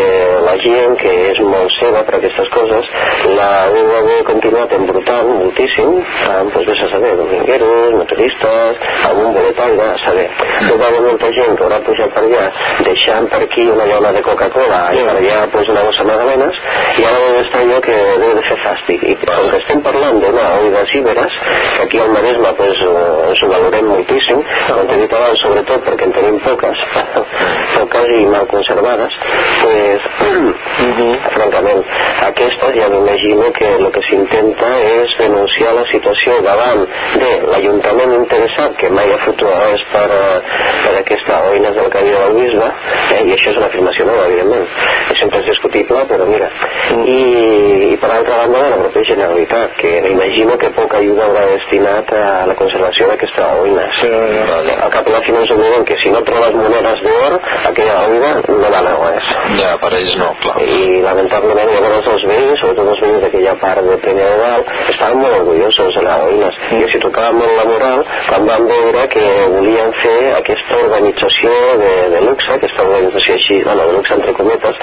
[SPEAKER 2] la gent que és molt seva per aquestes coses la deu haver continuat embrutant moltíssim amb, doncs, vés a saber, domingueros, motoristes, algun boletaire, a saber. Deu haver molta gent que haurà pujat per allà deixant per aquí una llona de Coca-Cola i per allà pues, una bossa magdalenes i ara deu estar allò que deu de fer fàstic. I com que estem parlant d'una oïda cíberes, que aquí al Maresme pues, ens ho valorem moltíssim, com t'he dit abans, sobretot perquè en tenim poques, poques i mal conservades, pues, -huh. francament, aquestes ja m'imagino que el que s'intenta és denunciar la situació davant de l'Ajuntament interessat, que mai ha fotut res per, per aquesta oïnes del Cadí del Bisbe, eh, i això és una afirmació nova, evidentment. I sempre és discutible, però mira. I, i per altra banda, de la pròpia Generalitat, que imagino que poca ajuda haurà destinat a la conservació d'aquesta oïna. Sí, sí. Al cap i la fi no ens que si no trobes monedes d'or, aquella oïna no val res.
[SPEAKER 1] Ja, per ells no, clar.
[SPEAKER 2] I lamentablement llavors els veïns, sobretot els veïns d'aquella part de Premià de Dalt, estaven molt orgullosos de les oïnes. Mm. I els tocava molt la moral quan van veure que volien fer aquesta organització de, de luxe, aquesta organització així, bueno, de luxe entre cometes,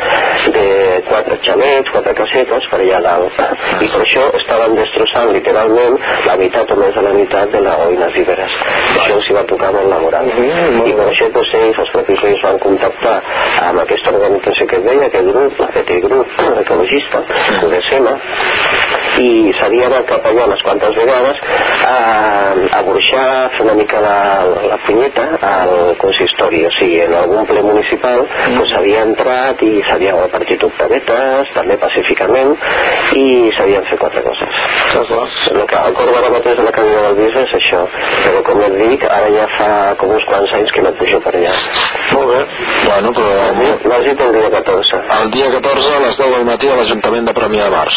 [SPEAKER 2] de quatre xalets, quatre casetes per allà dalt. I per això estaven destrossant literalment la meitat o més de la meitat de les oïnes iberes. Això els hi va tocar molt la moral. Mm, I per això doncs, ells, els propis veïns van contactar amb aquesta organització que es deia, aquest grup, aquest grup ecologista, de SEMA, i s'havia anat cap allà unes quantes vegades a, a burxar, a fer una mica la, la punyeta al consistori, o sigui, en algun ple municipal mm. pues, s'havia entrat i s'havia repartit octavetes, també pacíficament, i s'havien fet quatre coses. El que el cor ara mateix de la cadira del bis és això, però com et dic, ara ja fa com uns quants anys que no pujo per allà.
[SPEAKER 1] Molt bé. Bueno, però...
[SPEAKER 2] L'has dit el dia 14.
[SPEAKER 1] El dia 14 a les 10 del matí a l'Ajuntament de Premià de Mar.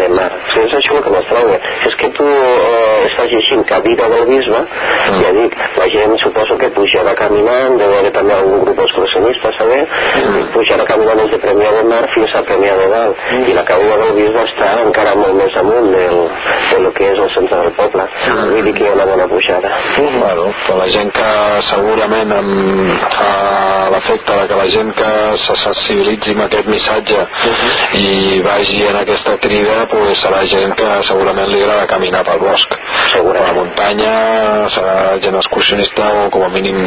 [SPEAKER 2] De Mar. Sí, és això el que m'estranya. És que tu eh, estàs llegint Cadira del Bisbe, mm. ja dic, la gent suposo que pujarà caminant, deu haver també algun grup excursionista, saber, mm. pujarà caminant des de Premià de Mar fins a Premià de Dalt. Mm. I la Cadira del Bisbe està encara molt més amunt del, de lo que és el centre del poble. Mm. Vull dir que hi ha una bona pujada.
[SPEAKER 1] Mm. Bueno, per la gent que segurament amb, fa l'efecte de que la gent que se sensibilitzi amb aquest missatge uh -huh. i vagi en aquesta crida pues, serà gent que segurament li agrada caminar pel bosc
[SPEAKER 2] segurament.
[SPEAKER 1] la muntanya serà gent excursionista o com a mínim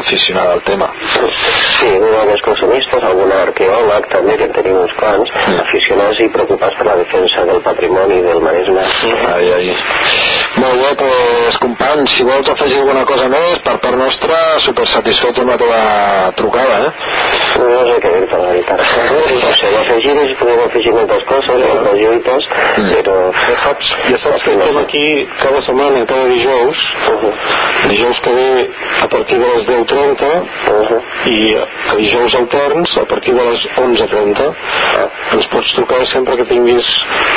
[SPEAKER 1] aficionada al tema
[SPEAKER 2] sí, un excursionistes algun arqueòleg també que en tenim uns quants mm. aficionats i preocupats per la defensa del patrimoni del Maresme
[SPEAKER 1] ai, ai. molt bé, doncs companys si vols afegir alguna cosa més per part nostra super satisfet amb la teva trucada eh?
[SPEAKER 2] no sé què dir-te la veritat o sigui, afegir és podem afegir moltes coses, moltes lluites. Però...
[SPEAKER 3] Ja saps, ja saps que estem aquí cada setmana, cada dijous, uh -huh. dijous que ve a partir de les 10.30 uh -huh. i a dijous alterns a partir de les 11.30. Uh -huh. Ens pots trucar sempre que tinguis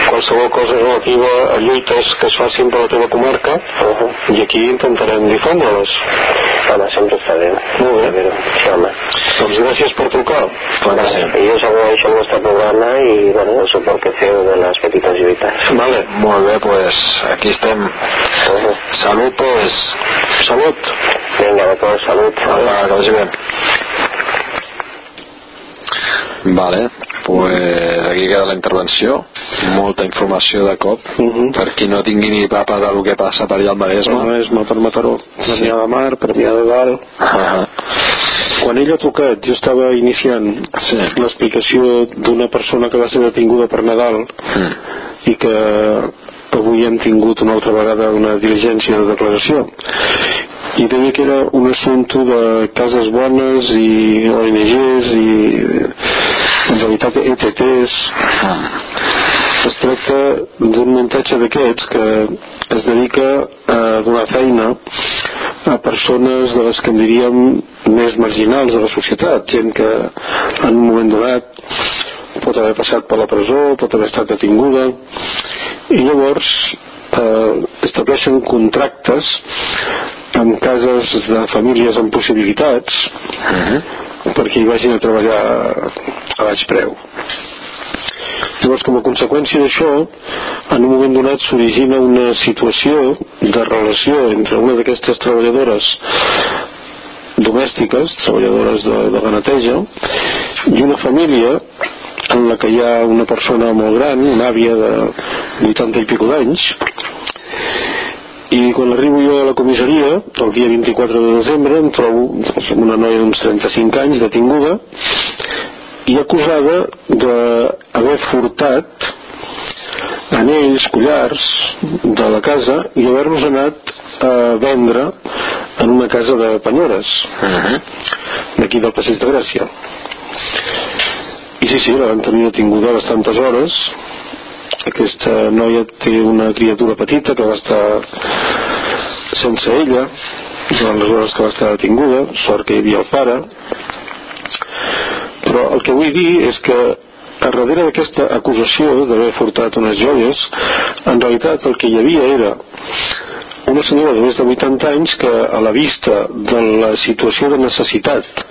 [SPEAKER 3] qualsevol cosa relativa a lluites que es facin per la teva comarca uh -huh. i aquí intentarem difondre-les.
[SPEAKER 2] Home, sempre està bé.
[SPEAKER 3] Molt bé.
[SPEAKER 2] Sí, home.
[SPEAKER 3] Doncs gràcies per trucar.
[SPEAKER 2] Sí. Jo us agraeixo el vostre programa i bueno, el suport que feu de les petites lluites.
[SPEAKER 1] Vale, molt bé, pues aquí estem. Uh -huh. Salut, pues. Salut.
[SPEAKER 2] Vinga, d'acord, salut.
[SPEAKER 1] Hola, que vagi bé. Vale, pues aquí queda la intervenció molta informació de cop uh -huh. per qui no tingui ni papa del que passa per allà al Maresme
[SPEAKER 3] el Maresme per Mataró Premià sí. de Mar, Premià de Dalt uh -huh. Quan ell ha trucat jo estava iniciant
[SPEAKER 1] sí.
[SPEAKER 3] l'explicació d'una persona que va ser detinguda per Nadal -huh. i que avui hem tingut una altra vegada una diligència de declaració i deia que era un assumpte de cases bones i ONGs i en realitat ETTs es tracta d'un muntatge d'aquests que es dedica a donar feina a persones de les que en diríem més marginals de la societat gent que en un moment donat pot haver passat per la presó pot haver estat detinguda i llavors eh, estableixen contractes amb en cases de famílies amb possibilitats uh -huh. perquè hi vagin a treballar a baix preu Llavors, com a conseqüència d'això, en un moment donat s'origina una situació de relació entre una d'aquestes treballadores domèstiques, treballadores de, de la neteja, i una família en la que hi ha una persona molt gran, una àvia de 80 i pico d'anys, i quan arribo jo a la comissaria, el dia 24 de desembre, em trobo doncs, una noia d'uns 35 anys detinguda i acusada d'haver furtat anells, collars de la casa i haver-los anat a vendre en una casa de penyores uh -huh. d'aquí del Passeig de Gràcia. I sí, sí, la van tenir detinguda bastantes hores. Aquesta noia té una criatura petita que va estar sense ella durant les hores que va estar detinguda sort que hi havia el pare però el que vull dir és que a darrere d'aquesta acusació d'haver furtat unes joies en realitat el que hi havia era una senyora de més de 80 anys que a la vista de la situació de necessitat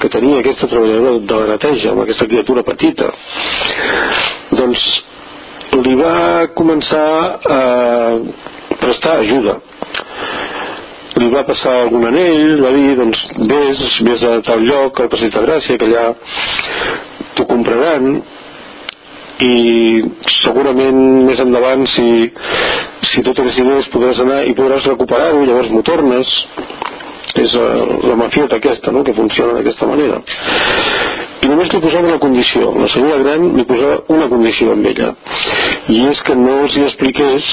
[SPEAKER 3] que tenia aquesta treballadora de la neteja amb aquesta criatura petita doncs li va començar a prestar ajuda li va passar algun anell, va dir, doncs, vés, vés a tal lloc, al Passeig de Gràcia, que allà t'ho compraran, i segurament més endavant si, si tu tens diners podràs anar i podràs recuperar-ho llavors m'ho tornes. És uh, la mafieta aquesta no? que funciona d'aquesta manera. I només li posava una condició. La senyora gran li posava una condició amb ella. I és que no els hi expliqués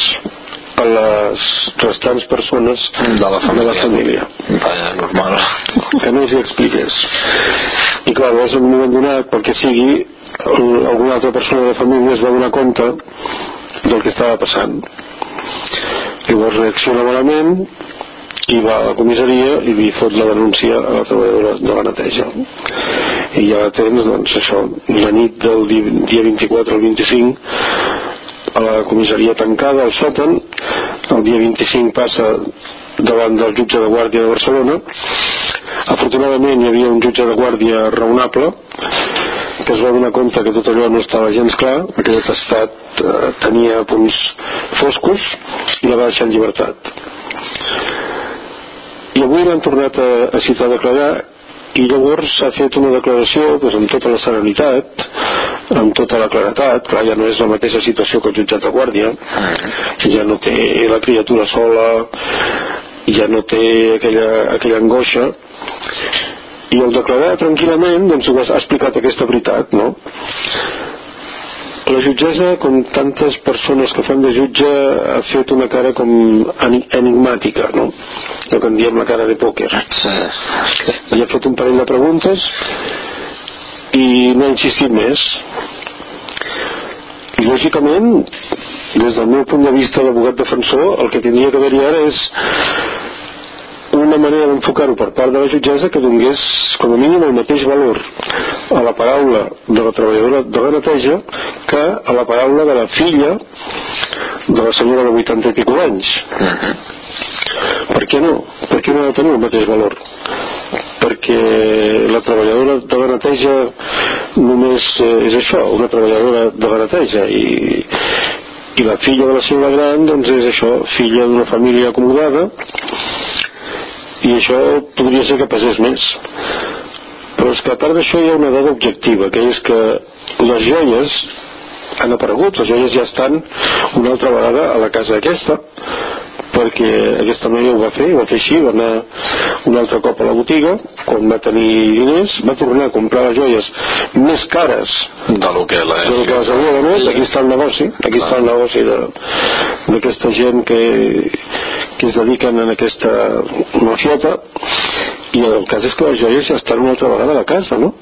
[SPEAKER 3] a les restants persones
[SPEAKER 1] de la família, de la família.
[SPEAKER 3] Vaja,
[SPEAKER 1] normal.
[SPEAKER 3] Que no els hi expliqués. I clar, llavors en un moment donat perquè sigui alguna altra persona de família es va donar compte del que estava passant. Llavors reacciona malament i va a la comissaria i li fot la denúncia a la treballadora de la neteja. I ja tens doncs això la nit del dia 24 al 25 a la comissaria tancada al sòtan. El dia 25 passa davant del jutge de guàrdia de Barcelona. Afortunadament hi havia un jutge de guàrdia raonable que es va donar compte que tot allò no estava gens clar, aquell atestat eh, tenia punts foscos i la va deixar en llibertat. I avui l'han tornat a, a citar a declarar i llavors s'ha fet una declaració doncs, amb tota la serenitat amb tota la claretat clar, ja no és la mateixa situació que el jutjat de guàrdia ja no té la criatura sola ja no té aquella, aquella angoixa i el declarar tranquil·lament doncs ha explicat aquesta veritat no? La jutgessa com tantes persones que fan de jutge ha fet una cara com enigmàtica no? el que en diem la cara de pòquer. I ha fet un parell de preguntes i no ha insistit més. I lògicament des del meu punt de vista d'abogat defensor el que tindria que haver-hi ara és una manera d'enfocar-ho per part de la jutgessa que donés com a mínim el mateix valor a la paraula de la treballadora de la neteja que a la paraula de la filla de la senyora de 80 i pico -huh. per què no? per què no ha de tenir el mateix valor? perquè la treballadora de la neteja només eh, és això, una treballadora de la neteja i, i la filla de la senyora gran doncs és això, filla d'una família acomodada i això podria ser que passés més. Però és que a part d'això hi ha una dada objectiva que és que les joies han aparegut, les joies ja estan una altra vegada a la casa aquesta perquè aquesta noia ho va fer, ho va fer així, va anar un altre cop a la botiga, quan va tenir diners, va tornar a comprar les joies més cares
[SPEAKER 1] de lo que, la,
[SPEAKER 3] que les havia venut, aquí està el negoci, aquí està el negoci d'aquesta gent que, que es dediquen en aquesta mafiota. I el cas és que les joies ja estan una altra vegada a la casa, no?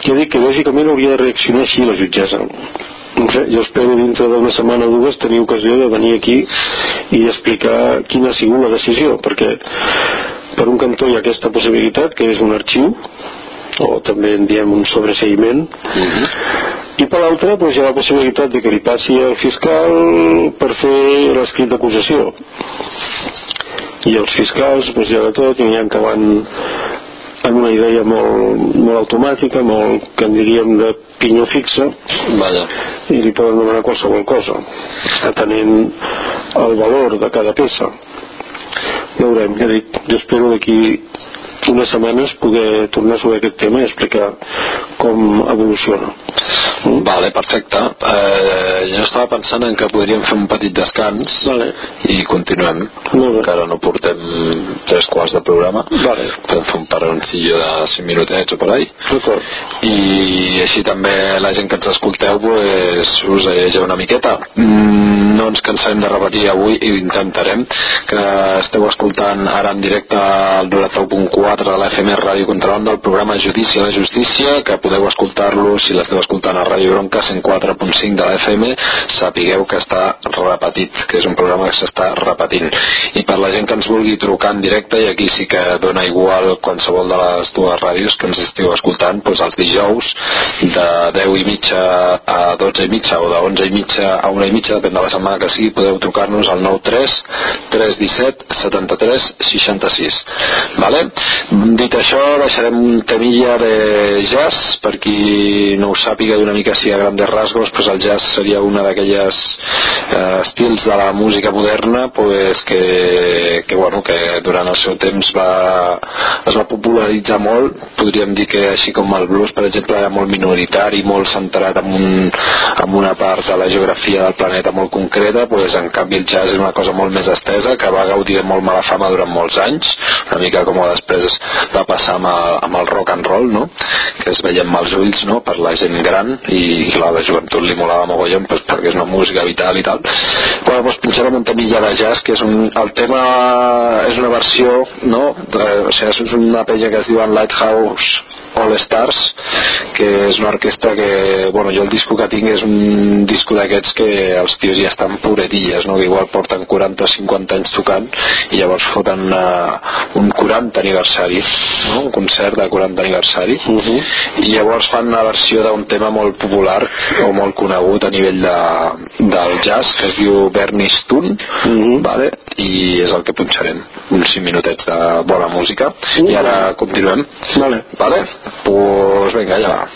[SPEAKER 3] Ja dic? Que lògicament hauria de reaccionar així la jutgessa jo espero dintre d'una setmana o dues tenir ocasió de venir aquí i explicar quina ha sigut la decisió perquè per un cantó hi ha aquesta possibilitat que és un arxiu o també en diem un sobreseguiment uh mhm. -huh. i per l'altre doncs, hi ha la possibilitat de que li passi al fiscal per fer l'escrit d'acusació i els fiscals pues, ja de tot i n'hi ha que van amb una idea molt, molt automàtica molt, que en diríem de pinyó fixa
[SPEAKER 1] Vaja.
[SPEAKER 3] i li poden demanar qualsevol cosa atenent el valor de cada peça veurem, ja dic, jo espero d'aquí unes setmanes poder tornar sobre aquest tema i explicar com evoluciona.
[SPEAKER 1] Mm? Vale, perfecte. Eh, jo estava pensant en que podríem fer un petit descans
[SPEAKER 3] vale.
[SPEAKER 1] i continuem.
[SPEAKER 3] Molt bé.
[SPEAKER 1] Encara no portem tres quarts de programa.
[SPEAKER 3] Vale.
[SPEAKER 1] Podem fer un paroncillo de 5 minutets o per ahí.
[SPEAKER 3] D'acord.
[SPEAKER 1] I així també la gent que ens escolteu pues, us llegeu una miqueta. Mm, no ens cansarem de repetir avui i intentarem que esteu escoltant ara en directe al 91.4 de la FM Ràdio Contrabanda el programa Judici a la Justícia que podeu escoltar-lo si l'esteu escoltant a Ràdio Bronca 104.5 de la FM sapigueu que està repetit que és un programa que s'està repetint. I per la gent que ens vulgui trucar en directe i aquí sí que dona igual qualsevol de les dues ràdios que ens esteu escoltant doncs els dijous de 10 i mitja a 12 i mitja o de 11 i mitja a 1 i mitja depèn de la setmana que sigui podeu trucar-nos al 93 317 73 66 vale? Dit això, deixarem un temilla de jazz, per qui no ho sàpiga d'una mica si a grandes rasgos, pues el jazz seria una d'aquelles eh, estils de la música moderna pues, que, que, bueno, que durant el seu temps va, es va popularitzar molt, podríem dir que així com el blues, per exemple, era molt minoritari, molt centrat en, un, en una part de la geografia del planeta molt concreta, pues, en canvi el jazz és una cosa molt més estesa, que va gaudir de molt mala fama durant molts anys, una mica com després va passar amb el, amb el rock and roll, no? que es veien mals ulls no? per la gent gran i clar, la joventut li molava mogollon pues, perquè és una música vital i tal. Bueno, doncs pinxarem un temilla de jazz, que és un, el tema és una versió, no? De, o sigui, és una penya que es diuen Lighthouse All Stars que és una orquestra que bueno, jo el disco que tinc és un disco d'aquests que els tios ja estan pobretilles no? que igual porten 40 o 50 anys tocant i llavors foten uh, un 40 aniversari no? un concert de 40 aniversari
[SPEAKER 3] uh -huh.
[SPEAKER 1] i llavors fan una versió d'un tema molt popular o molt conegut a nivell de, del jazz que es diu Bernie Stun
[SPEAKER 3] uh -huh.
[SPEAKER 1] vale? i és el que punxarem uns 5 minutets de bona música
[SPEAKER 3] uh -huh.
[SPEAKER 1] i ara continuem
[SPEAKER 3] vale.
[SPEAKER 1] vale? Pues venga ya va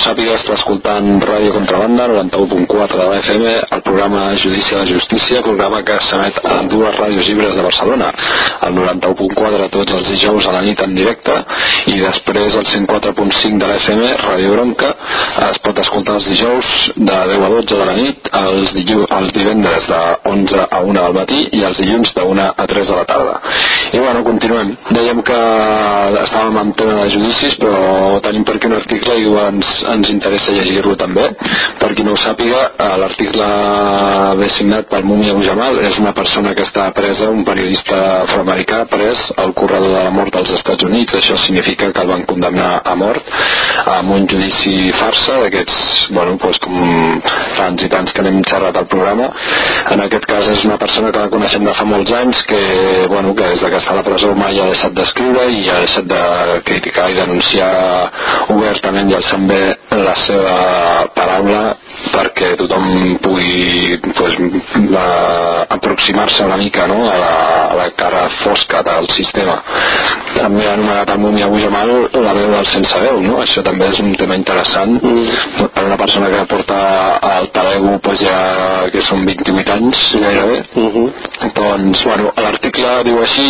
[SPEAKER 1] Rosa. Sàpiga, està escoltant Ràdio Contrabanda, 91.4 de la FM, el programa Judici de la Justícia, programa que s'emet a dues ràdios llibres de Barcelona, el 91.4 tots els dijous a la nit en directe, i després el 104.5 de la FM, Ràdio Bronca, es pot escoltar els dijous de 10 a 12 de la nit, els, els divendres de 11 a 1 del matí i els dilluns de 1 a 3 de la tarda. I bueno, continuem. Dèiem que estàvem en tema de judicis, però tenim per aquí un article i ens, ens interessa llegir-lo també. Per qui no ho sàpiga, eh, l'article ve signat pel Mumi Abu Jamal, és una persona que està presa, un periodista afroamericà pres al corredor de la mort dels Estats Units. Això significa que el van condemnar a mort amb un judici farsa d'aquests, bueno, doncs com tants i tants que anem xerrat al programa. En aquest cas és una persona que la coneixem de fa molts anys que, bueno, que des que està a la presó mai ha deixat d'escriure i ha deixat de criticar i denunciar obertament i alçant bé la seva paraula perquè tothom pugui pues, aproximar-se una mica no, a, la, a la cara fosca del sistema. També ha anomenat el Mumi avui Jamal la veu del sense veu, no? Això també és un tema interessant mm. per una persona que porta al Talego pues, ja que són 28 anys gairebé. Mm -hmm. Doncs, bueno, l'article diu així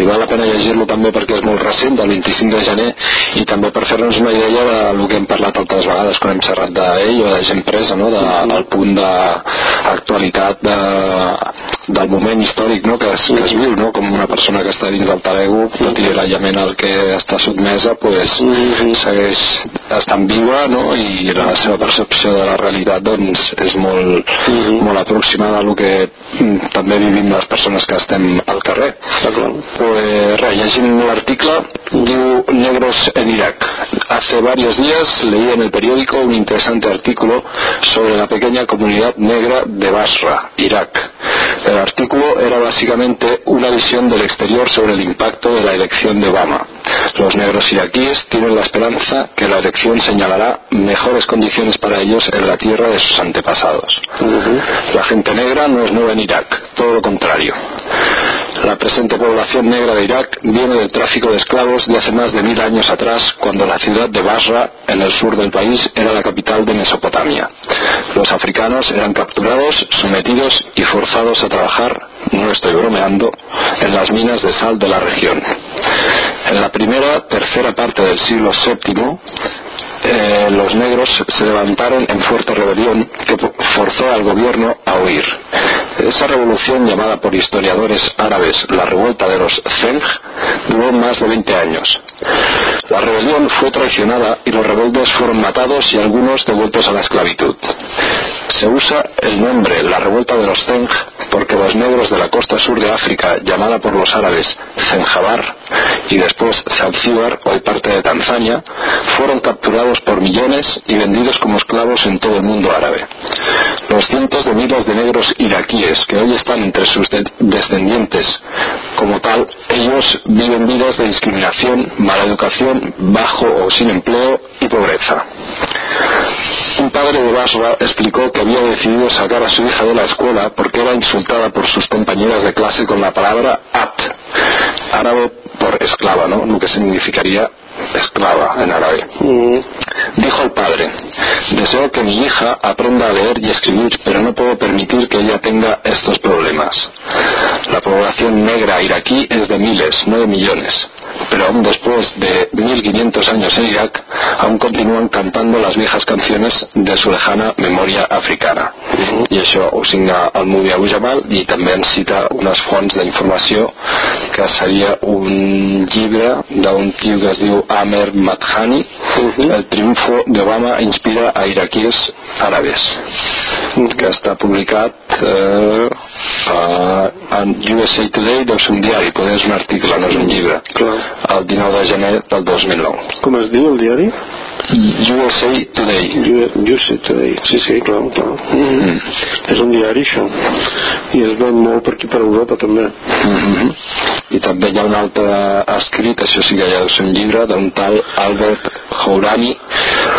[SPEAKER 1] i val la pena llegir-lo també perquè és molt recent, del 25 de gener, i també per fer-nos una idea del que hem parlat altres vegades quan hem xerrat d'ell o de gent presa, no? de, del punt d'actualitat de, del moment històric no? que, es, que es viu, no? com una persona que està dins del talego, tot i l'aïllament al que està sotmesa, pues, segueix estant viva no? i la seva percepció de la realitat doncs, és molt, molt aproximada a lo que mm, també vivim les persones que estem al carrer. Pues res, llegint l'article, diu Negros en Irak. Hace varios días leí en el periódico un interesante artículo sobre la pequeña comunidad negra de Basra, Irak. El artículo era básicamente una visión del exterior sobre el impacto de la elección de Obama. Los negros iraquíes tienen la esperanza que la elección señalará mejores condiciones para ellos en la tierra de sus antepasados. La gente negra no es nueva en Irak, todo lo contrario. La presente población negra de Irak viene del tráfico de esclavos de hace más de mil años atrás, cuando la ciudad de Basra, en el sur del país, era la capital de Mesopotamia. Los africanos eran capturados, sometidos y forzados a trabajar, no estoy bromeando, en las minas de sal de la región. En la primera, tercera parte del siglo VII, eh, los negros se levantaron en fuerte rebelión que forzó al gobierno a huir. Esa revolución, llamada por historiadores árabes la revuelta de los Zeng, duró más de 20 años. La rebelión fue traicionada y los rebeldes fueron matados y algunos devueltos a la esclavitud. Se usa el nombre la revuelta de los Zeng porque los negros de la costa sur de África, llamada por los árabes Zenjabar y después Zanzíbar, hoy parte de Tanzania, fueron capturados por millones y vendidos como esclavos en todo el mundo árabe. Los cientos de miles de negros iraquíes que hoy están entre sus descendientes, como tal, ellos viven vidas de discriminación, mala educación, bajo o sin empleo y pobreza. Un padre de Basra explicó que había decidido sacar a su hija de la escuela porque era insultada por sus compañeras de clase con la palabra at, árabe por esclava, ¿no? Lo que significaría esclava en árabe. Dijo el padre, deseo que mi hija aprenda a leer y escribir, pero no puedo permitir que ella tenga estos problemas. La población negra iraquí es de miles, no de millones, pero aún después de 1500 años en Irak, aún continúan cantando las viejas canciones de su lejana memoria africana. I això ho signa el Mumi Abu Jamal i també ens cita unes fonts d'informació que seria un llibre d'un tio que es diu Amer Madhani, el triunfo de Obama inspira a iraquíes àrabes, que està publicat eh, a, en USA Today, deu ser un diari, poder és un article, no és un llibre,
[SPEAKER 3] Clar.
[SPEAKER 1] El 19 de gener del 2009.
[SPEAKER 3] Com es diu el diari?
[SPEAKER 1] USA Today.
[SPEAKER 3] USA Today, sí, sí, clar, clar. Mm. És un diari, això. I es ven molt per aquí per Europa, també.
[SPEAKER 1] Mm -hmm. I també hi ha un altre escrit, això sí que ja és un llibre, d'un tal Albert Hourani,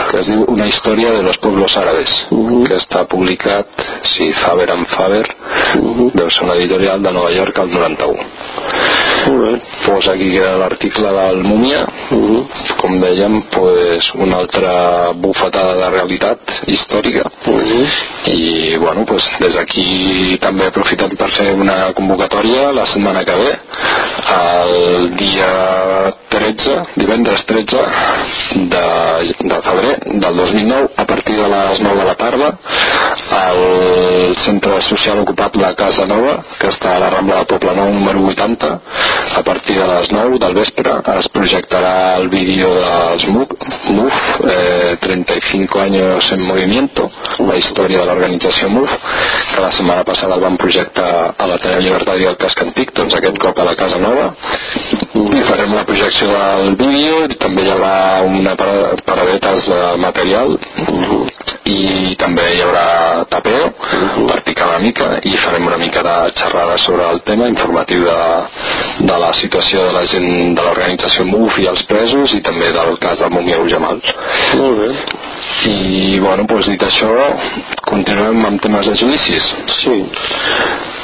[SPEAKER 1] que es diu Una història de los pueblos árabes,
[SPEAKER 3] Mm -hmm.
[SPEAKER 1] que està publicat, sí, Faber and Faber,
[SPEAKER 3] Mm -hmm.
[SPEAKER 1] deu ser una editorial de Nova York al 91. Posa aquí l'article del Múmia uh -huh. com dèiem pues, una altra bufetada de realitat històrica uh -huh. i bueno, pues, des d'aquí també aprofitem per fer una convocatòria la setmana que ve el dia 13 divendres 13 de, de febrer del 2009 a partir de les 9 de la tarda al centre social ocupat la Casa Nova que està a la Rambla de Poble Nou número 80 a partir de les 9 del vespre es projectarà el vídeo dels MUF, MUF eh, 35 anys en movimiento, la història de l'organització MUF, que la setmana passada el van projectar a l'Ateneu Llibertari del Casc Antic, doncs aquest cop a la Casa Nova. I farem la projecció del vídeo, i també hi haurà una paradetes de material i també hi haurà tapeo per picar una mica i farem una mica de xerrada sobre el tema informatiu de, de la situació de la gent de l'organització MUF i els presos i també del cas del Mumieu Jamal.
[SPEAKER 3] Molt bé.
[SPEAKER 1] I, bueno, doncs dit això, continuem amb temes de judicis.
[SPEAKER 3] Sí.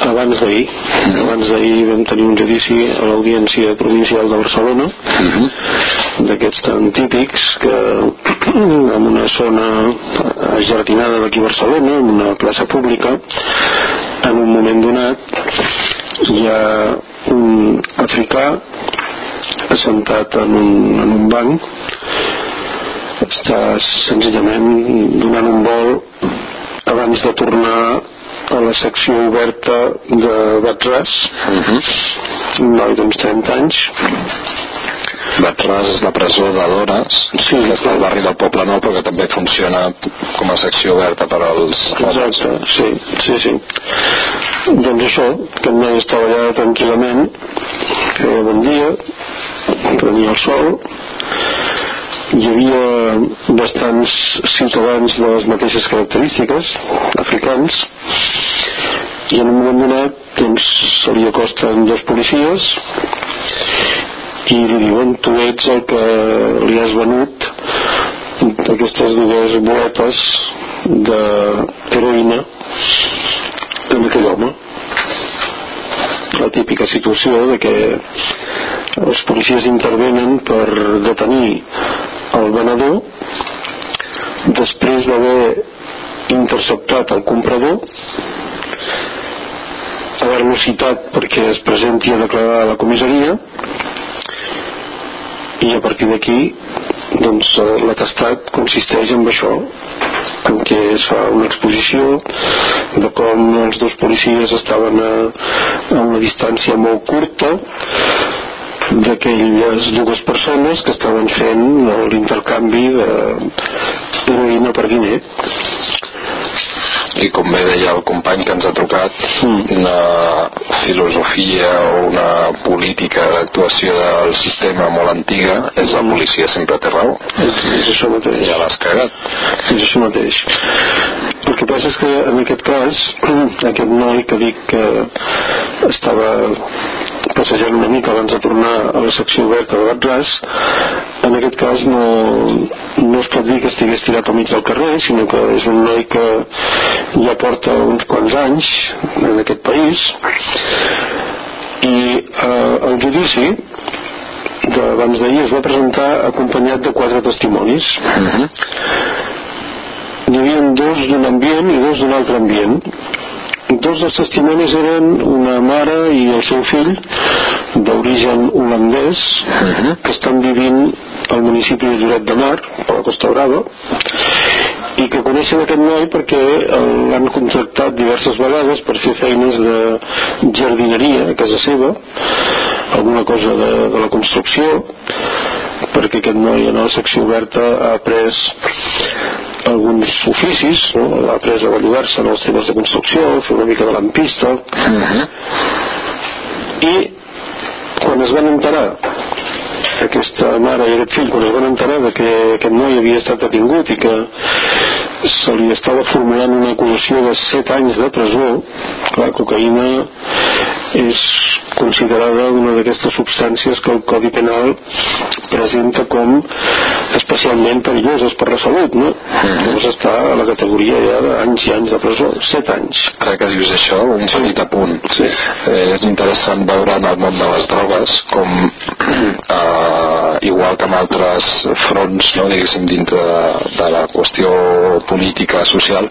[SPEAKER 3] Abans d'ahir, mm. abans d'ahir vam tenir un judici a l'Audiència Provincial de Barcelona, mm -hmm. d'aquests tan típics que en una zona jardinada d'aquí Barcelona, en una plaça pública, en un moment donat hi ha un africà assentat en un, en un banc està senzillament donant un vol abans de tornar a la secció oberta de Batràs uh mhm. -huh. un noi d'uns 30 anys
[SPEAKER 1] Batràs és la presó de Dores sí, que està al barri del Poble Nou però que també funciona com a secció oberta per als
[SPEAKER 3] exacte, sí, sí, sí. Doncs això, que noi estava allà tranquil·lament feia bon dia prenia el sol. Hi havia bastants ciutadans de les mateixes característiques, africans, i en un moment donat doncs, se li acosten dos policies i li diuen tu ets el que li has venut. Aquestes dues boletes d'heroïna en aquell home la típica situació de que els policies intervenen per detenir el venedor després d'haver interceptat el comprador haver-lo citat perquè es presenti a declarar a la comissaria i a partir d'aquí doncs l'atestat consisteix en això en què es fa una exposició de com els dos policies estaven a, a una distància molt curta d'aquelles dues persones que estaven fent l'intercanvi d'heroïna per diner
[SPEAKER 1] i com bé deia el company que ens ha trucat mm. una filosofia o una política d'actuació del sistema molt antiga és la policia sempre té raó.
[SPEAKER 3] És això mateix.
[SPEAKER 1] Ja l'has cagat.
[SPEAKER 3] És això mateix. El que passa és que en aquest cas aquest noi que dic que estava passejant una mica abans de tornar a la secció oberta de Batràs en aquest cas no, no es pot dir que estigués tirat al mig del carrer sinó que és un noi que ja porta uns quants anys en aquest país i eh, el judici d'abans d'ahir es va presentar acompanyat de quatre testimonis uh mhm. -huh. n'hi havia dos d'un ambient i dos d'un altre ambient dos dels testimonis eren una mare i el seu fill d'origen holandès uh -huh. que estan vivint al municipi de Lloret de Mar a la Costa Brava i que coneixen aquest noi perquè l'han contractat diverses vegades per fer feines de jardineria a casa seva alguna cosa de, de la construcció perquè aquest noi en la secció oberta ha après alguns oficis, no? ha après a bellugar-se en els temes de construcció, fer una mica de lampista, uh mhm. -huh. i quan es van enterar aquesta mare i aquest fill quan es van enterar de que aquest noi havia estat detingut i que se li estava formulant una acusació de 7 anys de presó la cocaïna és considerada una d'aquestes substàncies que el Codi Penal presenta com especialment perilloses per la salut, no? Mm. Llavors està a la categoria ja d'anys i anys de presó, 7 anys.
[SPEAKER 1] Ara que dius això, un sí. petit apunt.
[SPEAKER 3] Sí.
[SPEAKER 1] Eh, és interessant veure en el món de les drogues com eh, igual que en altres fronts, no, diguéssim, dintre de, de la qüestió política, social,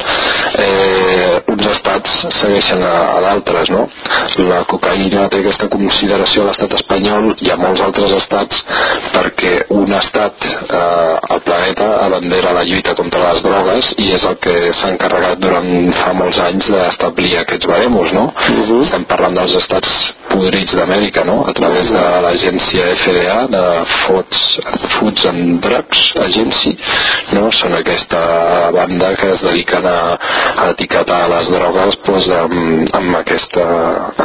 [SPEAKER 1] eh, uns estats segueixen a, a d'altres, no? La cocaïna té aquesta consideració a l'estat espanyol i a molts altres estats perquè un estat eh, al planeta abandera la lluita contra les drogues i és el que s'ha encarregat durant fa molts anys d'establir aquests baremos, no? Uh
[SPEAKER 3] mhm. -huh.
[SPEAKER 1] Estem parlant dels estats podrits d'Amèrica, no? A través de l'agència FDA, de Foods, Foods and Drugs Agency, no? Són aquesta banda que es dediquen a, a etiquetar les drogues pues, amb, amb, aquesta,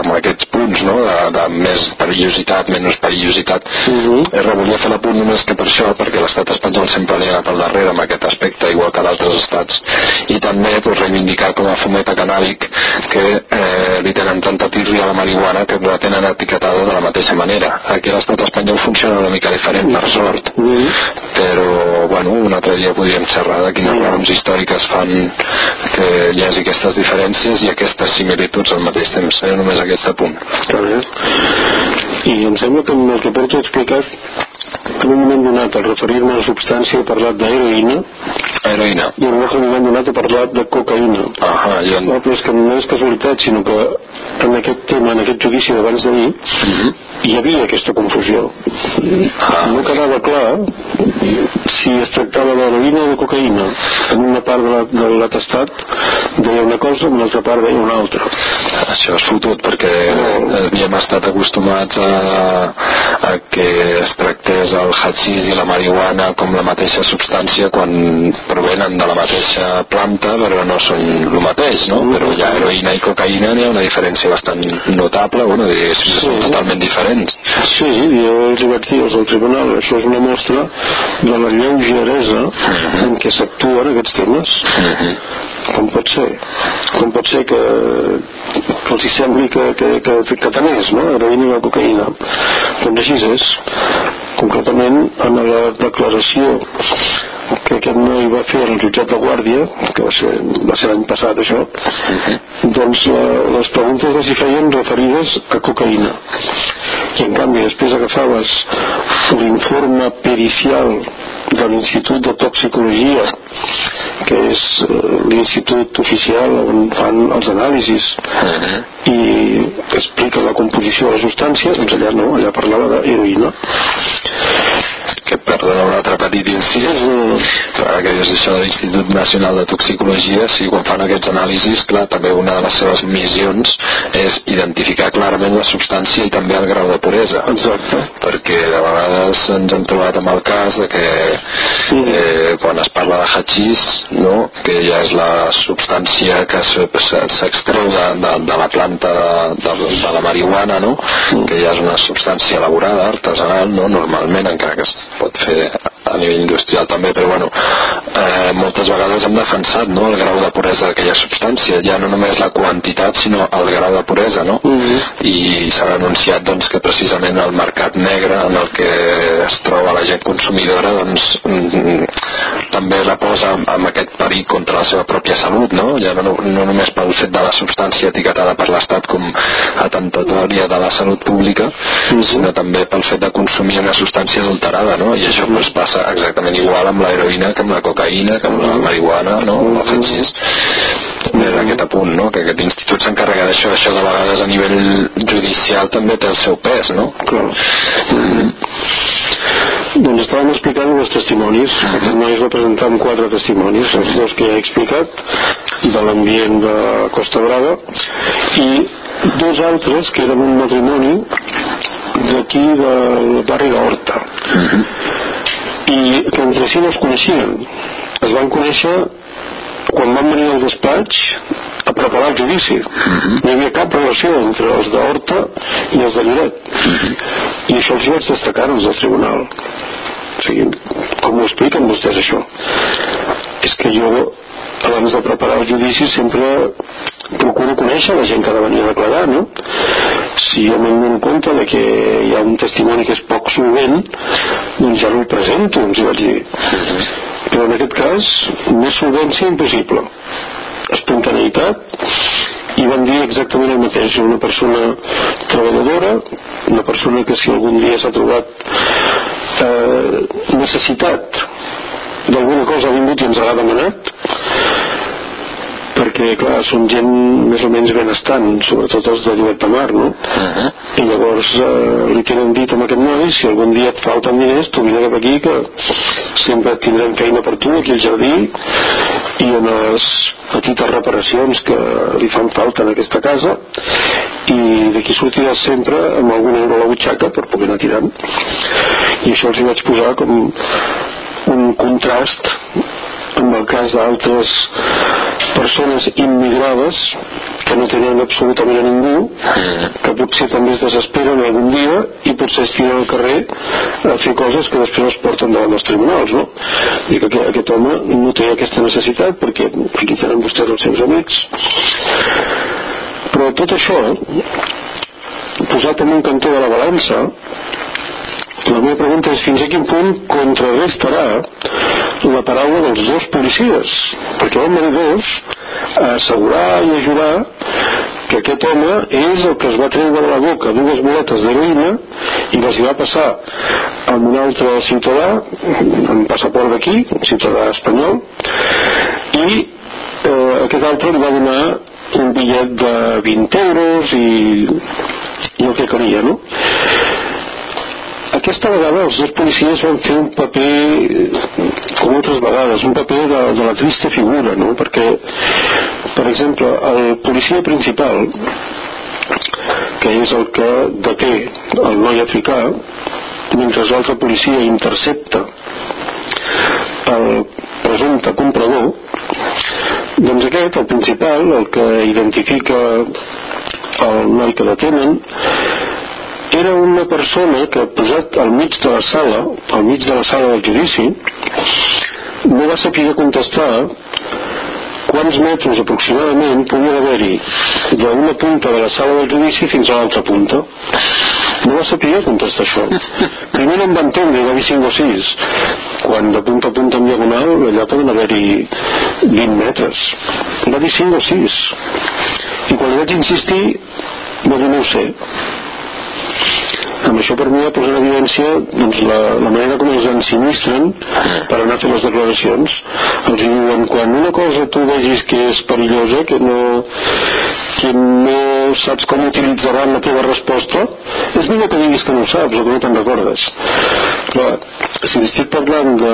[SPEAKER 1] amb aquests punts, no? De, de més perillositat, menys perillositat.
[SPEAKER 3] Uh mhm. -huh.
[SPEAKER 1] Eh, volia fer la punt només que per això, perquè l'estat espanyol sempre li ha anat al darrere amb aquest aspecte, igual que d'altres estats. I també pues, reivindicar com a fumeta canàbic que eh, li tenen tanta tirria a la marihuana que la tenen etiquetada de la mateixa manera. Aquí l'estat espanyol funciona una mica diferent, per sort,
[SPEAKER 3] uh mhm. -huh.
[SPEAKER 1] però bueno, un altre dia podríem xerrar de quines raons històriques fan que hi hagi aquestes diferències i aquestes similituds al mateix temps. Seria només aquest apunt.
[SPEAKER 3] Està bé. I que amb el que porto explicat en un moment donat al referir-me a la substància he parlat d'heroïna
[SPEAKER 1] heroïna
[SPEAKER 3] i en un altre moment donat he parlat de cocaïna
[SPEAKER 1] ah, ja...
[SPEAKER 3] no, però és que no és casualitat sinó que en aquest tema, en aquest judici d'abans d'ahir uh
[SPEAKER 1] mhm. -huh.
[SPEAKER 3] hi havia aquesta confusió
[SPEAKER 1] ah.
[SPEAKER 3] no quedava clar si es tractava d'heroïna o de cocaïna en una part de l'atestat deia una cosa en l'altra part deia una altra
[SPEAKER 1] això és fotut perquè havíem estat acostumats a, a que es tractés el hachís i la marihuana com la mateixa substància quan provenen de la mateixa planta però no són el mateix no? però hi ha heroïna i cocaïna hi ha una diferència bastant notable bueno, sí. són totalment diferents
[SPEAKER 3] Sí, jo els vaig dir al tribunal això és una mostra de la lleugeresa -huh. en què s'actuen aquests temes
[SPEAKER 1] -huh.
[SPEAKER 3] com pot ser com pot ser que, que els sembli que, que, que, que tant és no? heroïna i cocaïna doncs així és concretament en la declaració que aquest noi va fer al jutjat de Guàrdia que va ser, va ser l'any passat això doncs la, les preguntes les hi feien referides a cocaïna. I en canvi després agafaves l'informe pericial de l'Institut de Toxicologia que és eh, l'institut oficial on fan els anàlisis
[SPEAKER 1] uh -huh.
[SPEAKER 3] i explica la composició de la substància doncs allà no, allà parlava d'heroïna
[SPEAKER 1] que perdona un altre petit incís ara que dius això de l'Institut Nacional de Toxicologia sí, quan fan aquests anàlisis clar, també una de les seves missions és identificar clarament la substància i també el grau de puresa
[SPEAKER 3] Exacte.
[SPEAKER 1] perquè de vegades ens hem trobat amb el cas de que eh, quan es parla de hachís no? que ja és la substància que s'extreu de, de, de la planta de, de, de la marihuana no? que ja és una substància elaborada, artesanal no? normalment encara que pot fer a nivell industrial també, però bueno, eh, moltes vegades hem defensat no, el grau de puresa d'aquella substància, ja no només la quantitat, sinó el grau de puresa, no?
[SPEAKER 3] Mm -hmm.
[SPEAKER 1] I s'ha denunciat doncs, que precisament el mercat negre en el que es troba la gent consumidora doncs, mm, també la posa amb aquest perill contra la seva pròpia salut, no? Ja no, no només pel fet de la substància etiquetada per l'Estat com atentatòria de la salut pública, mm -hmm. sinó també pel fet de consumir una substància adulterada, no? I això pues, passa exactament igual amb l'heroïna que amb la cocaïna, que amb la marihuana, no? O fetxis. També en aquest apunt, no? Que aquest institut s'encarrega d'això, això de vegades a nivell judicial també té el seu pes, no?
[SPEAKER 3] Clar. Mm -hmm. Doncs estàvem explicant els testimonis. Uh -huh. Aquest noi es va presentar amb quatre testimonis, els dos que ja he explicat, de l'ambient de Costa Brava, i dos altres que eren un matrimoni d'aquí del barri d'Horta.
[SPEAKER 1] Uh -huh
[SPEAKER 3] i que entre si no es coneixien es van conèixer quan van venir al despatx a preparar el judici uh
[SPEAKER 1] -huh.
[SPEAKER 3] no hi havia cap relació entre els d'Horta i els de Lloret uh -huh. i això els vaig destacar els del tribunal o sigui, com ho expliquen vostès això és que jo abans de preparar el judici sempre procuro conèixer la gent que ha de venir a declarar no? si jo me'n dono compte de que hi ha un testimoni que és poc solvent doncs ja el presento ens hi vaig dir. Però en aquest cas més solvència impossible. Espontaneïtat. I van dir exactament el mateix. Una persona treballadora una persona que si algun dia s'ha trobat eh, necessitat d'alguna cosa ha vingut i ens ha demanat perquè clar, són gent més o menys benestant sobretot els de Lloret de Mar no? Uh -huh. i llavors eh, li tenen dit a aquest noi si algun dia et falten diners tu vine cap aquí que sempre tindrem feina per tu aquí al jardí i en les petites reparacions que li fan falta en aquesta casa i d'aquí sortiràs sempre amb algun euro a la butxaca per poder anar tirant i això els hi vaig posar com un contrast en el cas d'altres persones immigrades que no tenen absolutament a ningú que potser també es desesperen algun dia i potser es tiren al carrer a fer coses que després es porten davant dels tribunals no? i que aquest home no té aquesta necessitat perquè aquí tenen vostès els seus amics però tot això posat en un cantó de la balança la meva pregunta és fins a quin punt contrarrestarà la paraula dels dos policies perquè van venir dos assegurar i ajudar que aquest home és el que es va treure de la boca dues boletes d'heroïna i les hi va passar a un altre ciutadà amb passaport d'aquí, ciutadà espanyol i eh, aquest altre li va donar un bitllet de 20 euros i, i el que calia no? Aquesta vegada els dos policies van fer un paper com altres vegades, un paper de, de la trista figura, no? perquè per exemple, el policia principal que és el que deté el noi africà mentre l'altre policia intercepta el presumpte comprador doncs aquest, el principal, el que identifica el noi que detenen era una persona que posat al mig de la sala al mig de la sala del judici no va saber contestar quants metres aproximadament podia haver-hi d'una punta de la sala del judici fins a l'altra punta. No va saber contestar això. Primer no em va entendre i va dir 5 o 6 quan de punta a punta en diagonal allà poden haver-hi 20 metres. Va dir 5 o 6 i quan li vaig insistir va dir no ho sé amb això per mi ha posat en evidència doncs, la, la manera com els ensinistren per anar a fer les declaracions els diuen quan una cosa tu vegis que és perillosa que no, que no saps com utilitzaran la teva resposta és millor que diguis que no ho saps o que no te'n recordes. Clar, si estic parlant de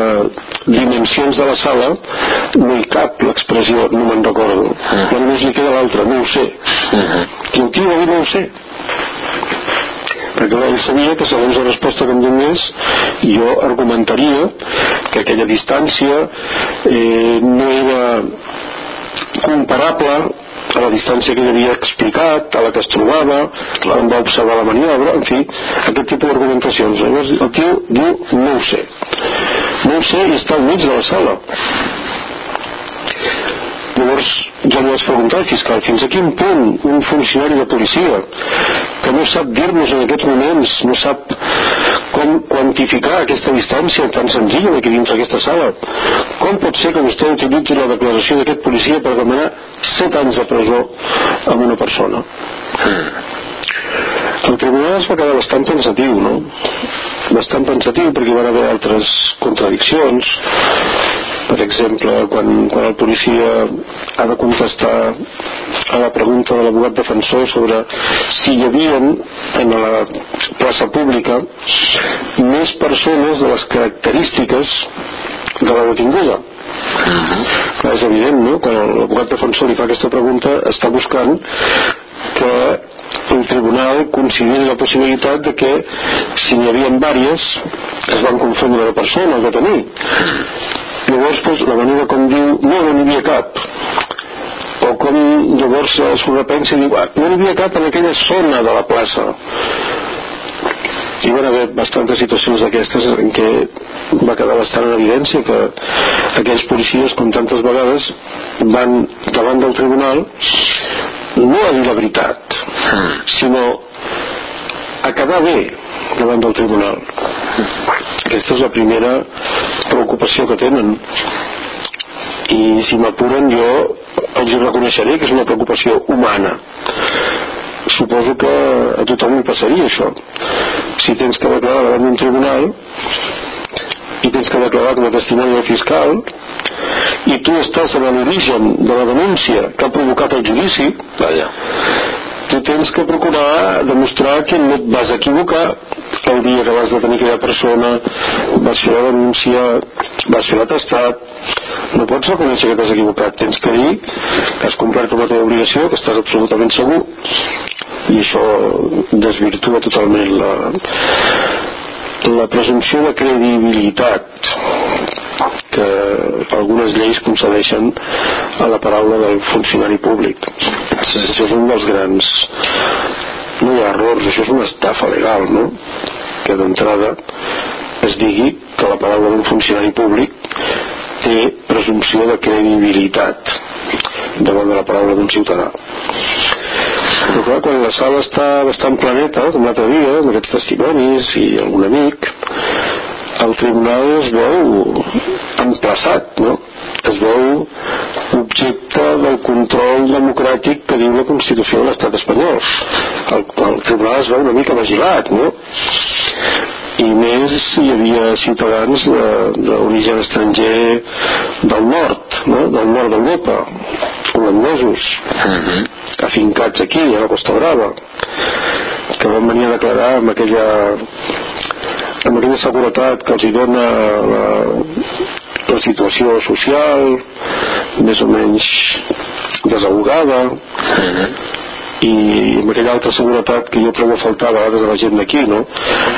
[SPEAKER 3] dimensions de la sala no hi cap l'expressió no me'n recordo. Ja només li queda l'altra, no ho sé. El tio va dir no ho sé perquè ell sabia que segons la resposta que em donés jo argumentaria que aquella distància eh, no era comparable a la distància que havia explicat, a la que es trobava, on va observar la maniobra, en fi, aquest tipus d'argumentacions. Llavors el tio diu, no ho sé. No ho sé i està al mig de la sala. Llavors jo li vaig preguntar al fiscal fins a quin punt un funcionari de policia que no sap dir-nos en aquests moments, no sap com quantificar aquesta distància tan senzilla d'aquí dins d'aquesta sala, com pot ser que vostè utilitzi la declaració d'aquest policia per demanar 7 anys de presó a una persona? El tribunal es va quedar bastant pensatiu, no? Bastant pensatiu perquè hi van haver altres contradiccions per exemple quan, quan el policia ha de contestar a la pregunta de l'abogat defensor sobre si hi havia en la plaça pública més persones de les característiques de la detinguda Uh -huh. és evident, no? Quan l'abogat defensor li fa aquesta pregunta està buscant que el tribunal consideri la possibilitat de que si n'hi havia diverses es van confondre la persona, el detenir llavors doncs, la manera com diu no, no n'hi havia cap. O com llavors s'ho repensa i diu ah, no n'hi havia cap en aquella zona de la plaça. I van haver bastantes situacions d'aquestes en què va quedar bastant en evidència que aquells policies com tantes vegades van davant del tribunal no a dir la veritat sinó a quedar bé davant del tribunal. Aquesta és la primera preocupació que tenen i si m'apuren jo els reconeixeré que és una preocupació humana suposo que a tothom li passaria això si tens que declarar davant d'un tribunal i tens que declarar com a testimoni del fiscal i tu estàs en l'origen de la denúncia que ha provocat el judici
[SPEAKER 1] Vaja.
[SPEAKER 3] Tu tens que procurar demostrar que no et vas equivocar. El dia que vas detenir aquella persona vas fer la denúncia vas fer l'atestat. No pots reconèixer que t'has equivocat. Tens que dir que has complert amb la teva obligació que estàs absolutament segur. I això desvirtua totalment la, la presumpció de credibilitat que algunes lleis concedeixen a la paraula del funcionari públic. Això és un dels grans... No hi ha errors, això és una estafa legal, no? Que d'entrada es digui que la paraula d'un funcionari públic té presumpció de credibilitat davant de la paraula d'un ciutadà. Però clar, quan la sala està bastant planeta, com l'altre dia, amb aquests testimonis i algun amic, el tribunal es veu emplaçat, no? Es veu objecte del control democràtic que diu la Constitució de l'estat espanyol. El, el tribunal es veu una mica vigilat, no? I més si hi havia ciutadans d'origen estranger del nord, no? del nord d'Europa, holandesos, uh -huh. afincats aquí, a la Costa Brava, que van venir a declarar amb aquella amb aquella seguretat que els hi dona la, la situació social més o menys desahogada i amb aquella altra seguretat que jo trobo a faltar a vegades a la gent d'aquí no?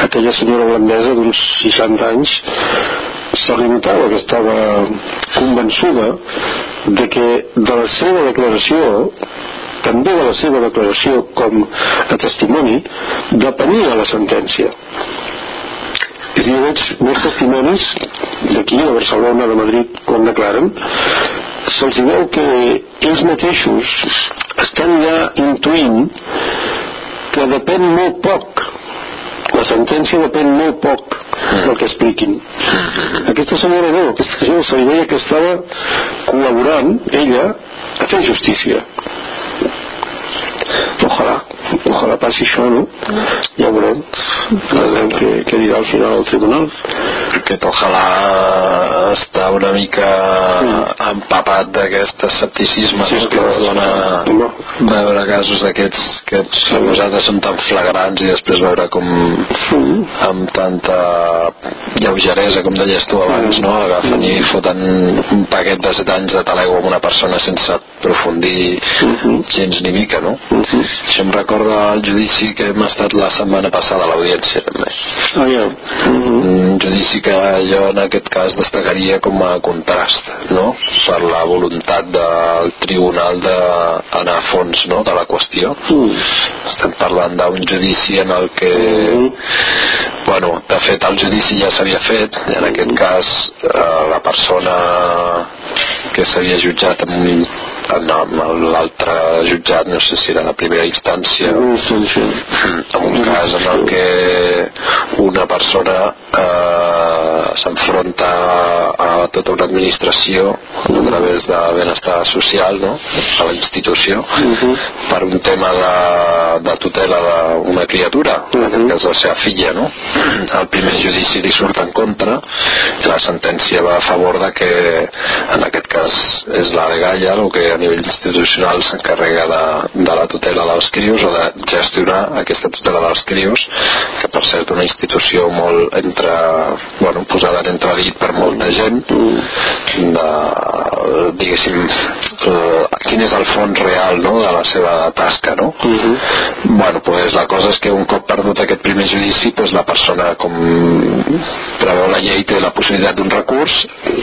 [SPEAKER 3] aquella senyora holandesa d'uns 60 anys se li notava que estava convençuda de que de la seva declaració també de la seva declaració com a testimoni depenia la sentència és a dir, veig molts testimonis d'aquí, de Barcelona, de Madrid, quan declaren, se'ls veu que ells mateixos estan ja intuint que depèn molt poc la sentència depèn molt poc del que expliquin. Aquesta senyora no aquesta senyora se li veia que estava col·laborant ella a fer justícia. Ojalà ojalà passi això no? ja ho veurem ja veurem què, què dirà al final el tribunal
[SPEAKER 1] aquest ojalà està una mica empapat d'aquest escepticisme
[SPEAKER 3] Sí,
[SPEAKER 1] no? que es dona
[SPEAKER 3] home.
[SPEAKER 1] veure casos d'aquests que per nosaltres són tan flagrants i després veure com amb tanta lleugeresa com deies tu abans no? agafen i foten un paquet de 7 anys de talego amb una persona sense aprofundir gens ni mica no? això em recorda el judici que hem estat la setmana passada a l'audiència també.
[SPEAKER 3] Ah, ja.
[SPEAKER 1] un judici que jo en aquest cas destacaria com a contrast no? per la voluntat del tribunal d'anar a fons no? de la qüestió. Estem parlant d'un judici en el que bueno, de fet el judici ja s'havia fet. I en aquest cas eh, la persona que s'havia jutjat en l'altre jutjat no sé si era la primera instància. En un cas en el que una persona eh, s'enfronta a tota una administració a través de benestar social no? a la institució per un tema de, de tutela d'una criatura en aquest cas la seva filla no? el primer judici li surt en contra. La sentència va a favor de que en aquest cas és la Gaia el que nivell institucional s'encarrega de, de la tutela dels crios o de gestionar aquesta tutela dels crios que per cert una institució molt entre, bueno, posada en entredit per molta gent de, diguéssim eh, quin és el fons real no, de la seva tasca no? bueno, pues la cosa és que un cop perdut aquest primer judici pues la persona com preveu la llei té la possibilitat d'un recurs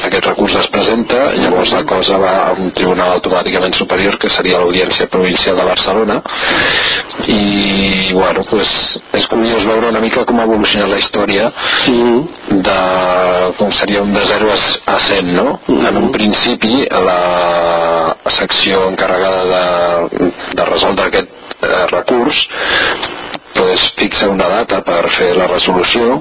[SPEAKER 1] aquest recurs es presenta llavors la cosa va a un tribunal automàticament superior que seria l'Audiència Provincial de Barcelona. I bueno, pues, és curiós veure una mica com ha evolucionat la història de com seria un de 0 a 100 no? en un principi la secció encarregada de, de resoldre aquest eh, recurs pues, fixa una data per fer la resolució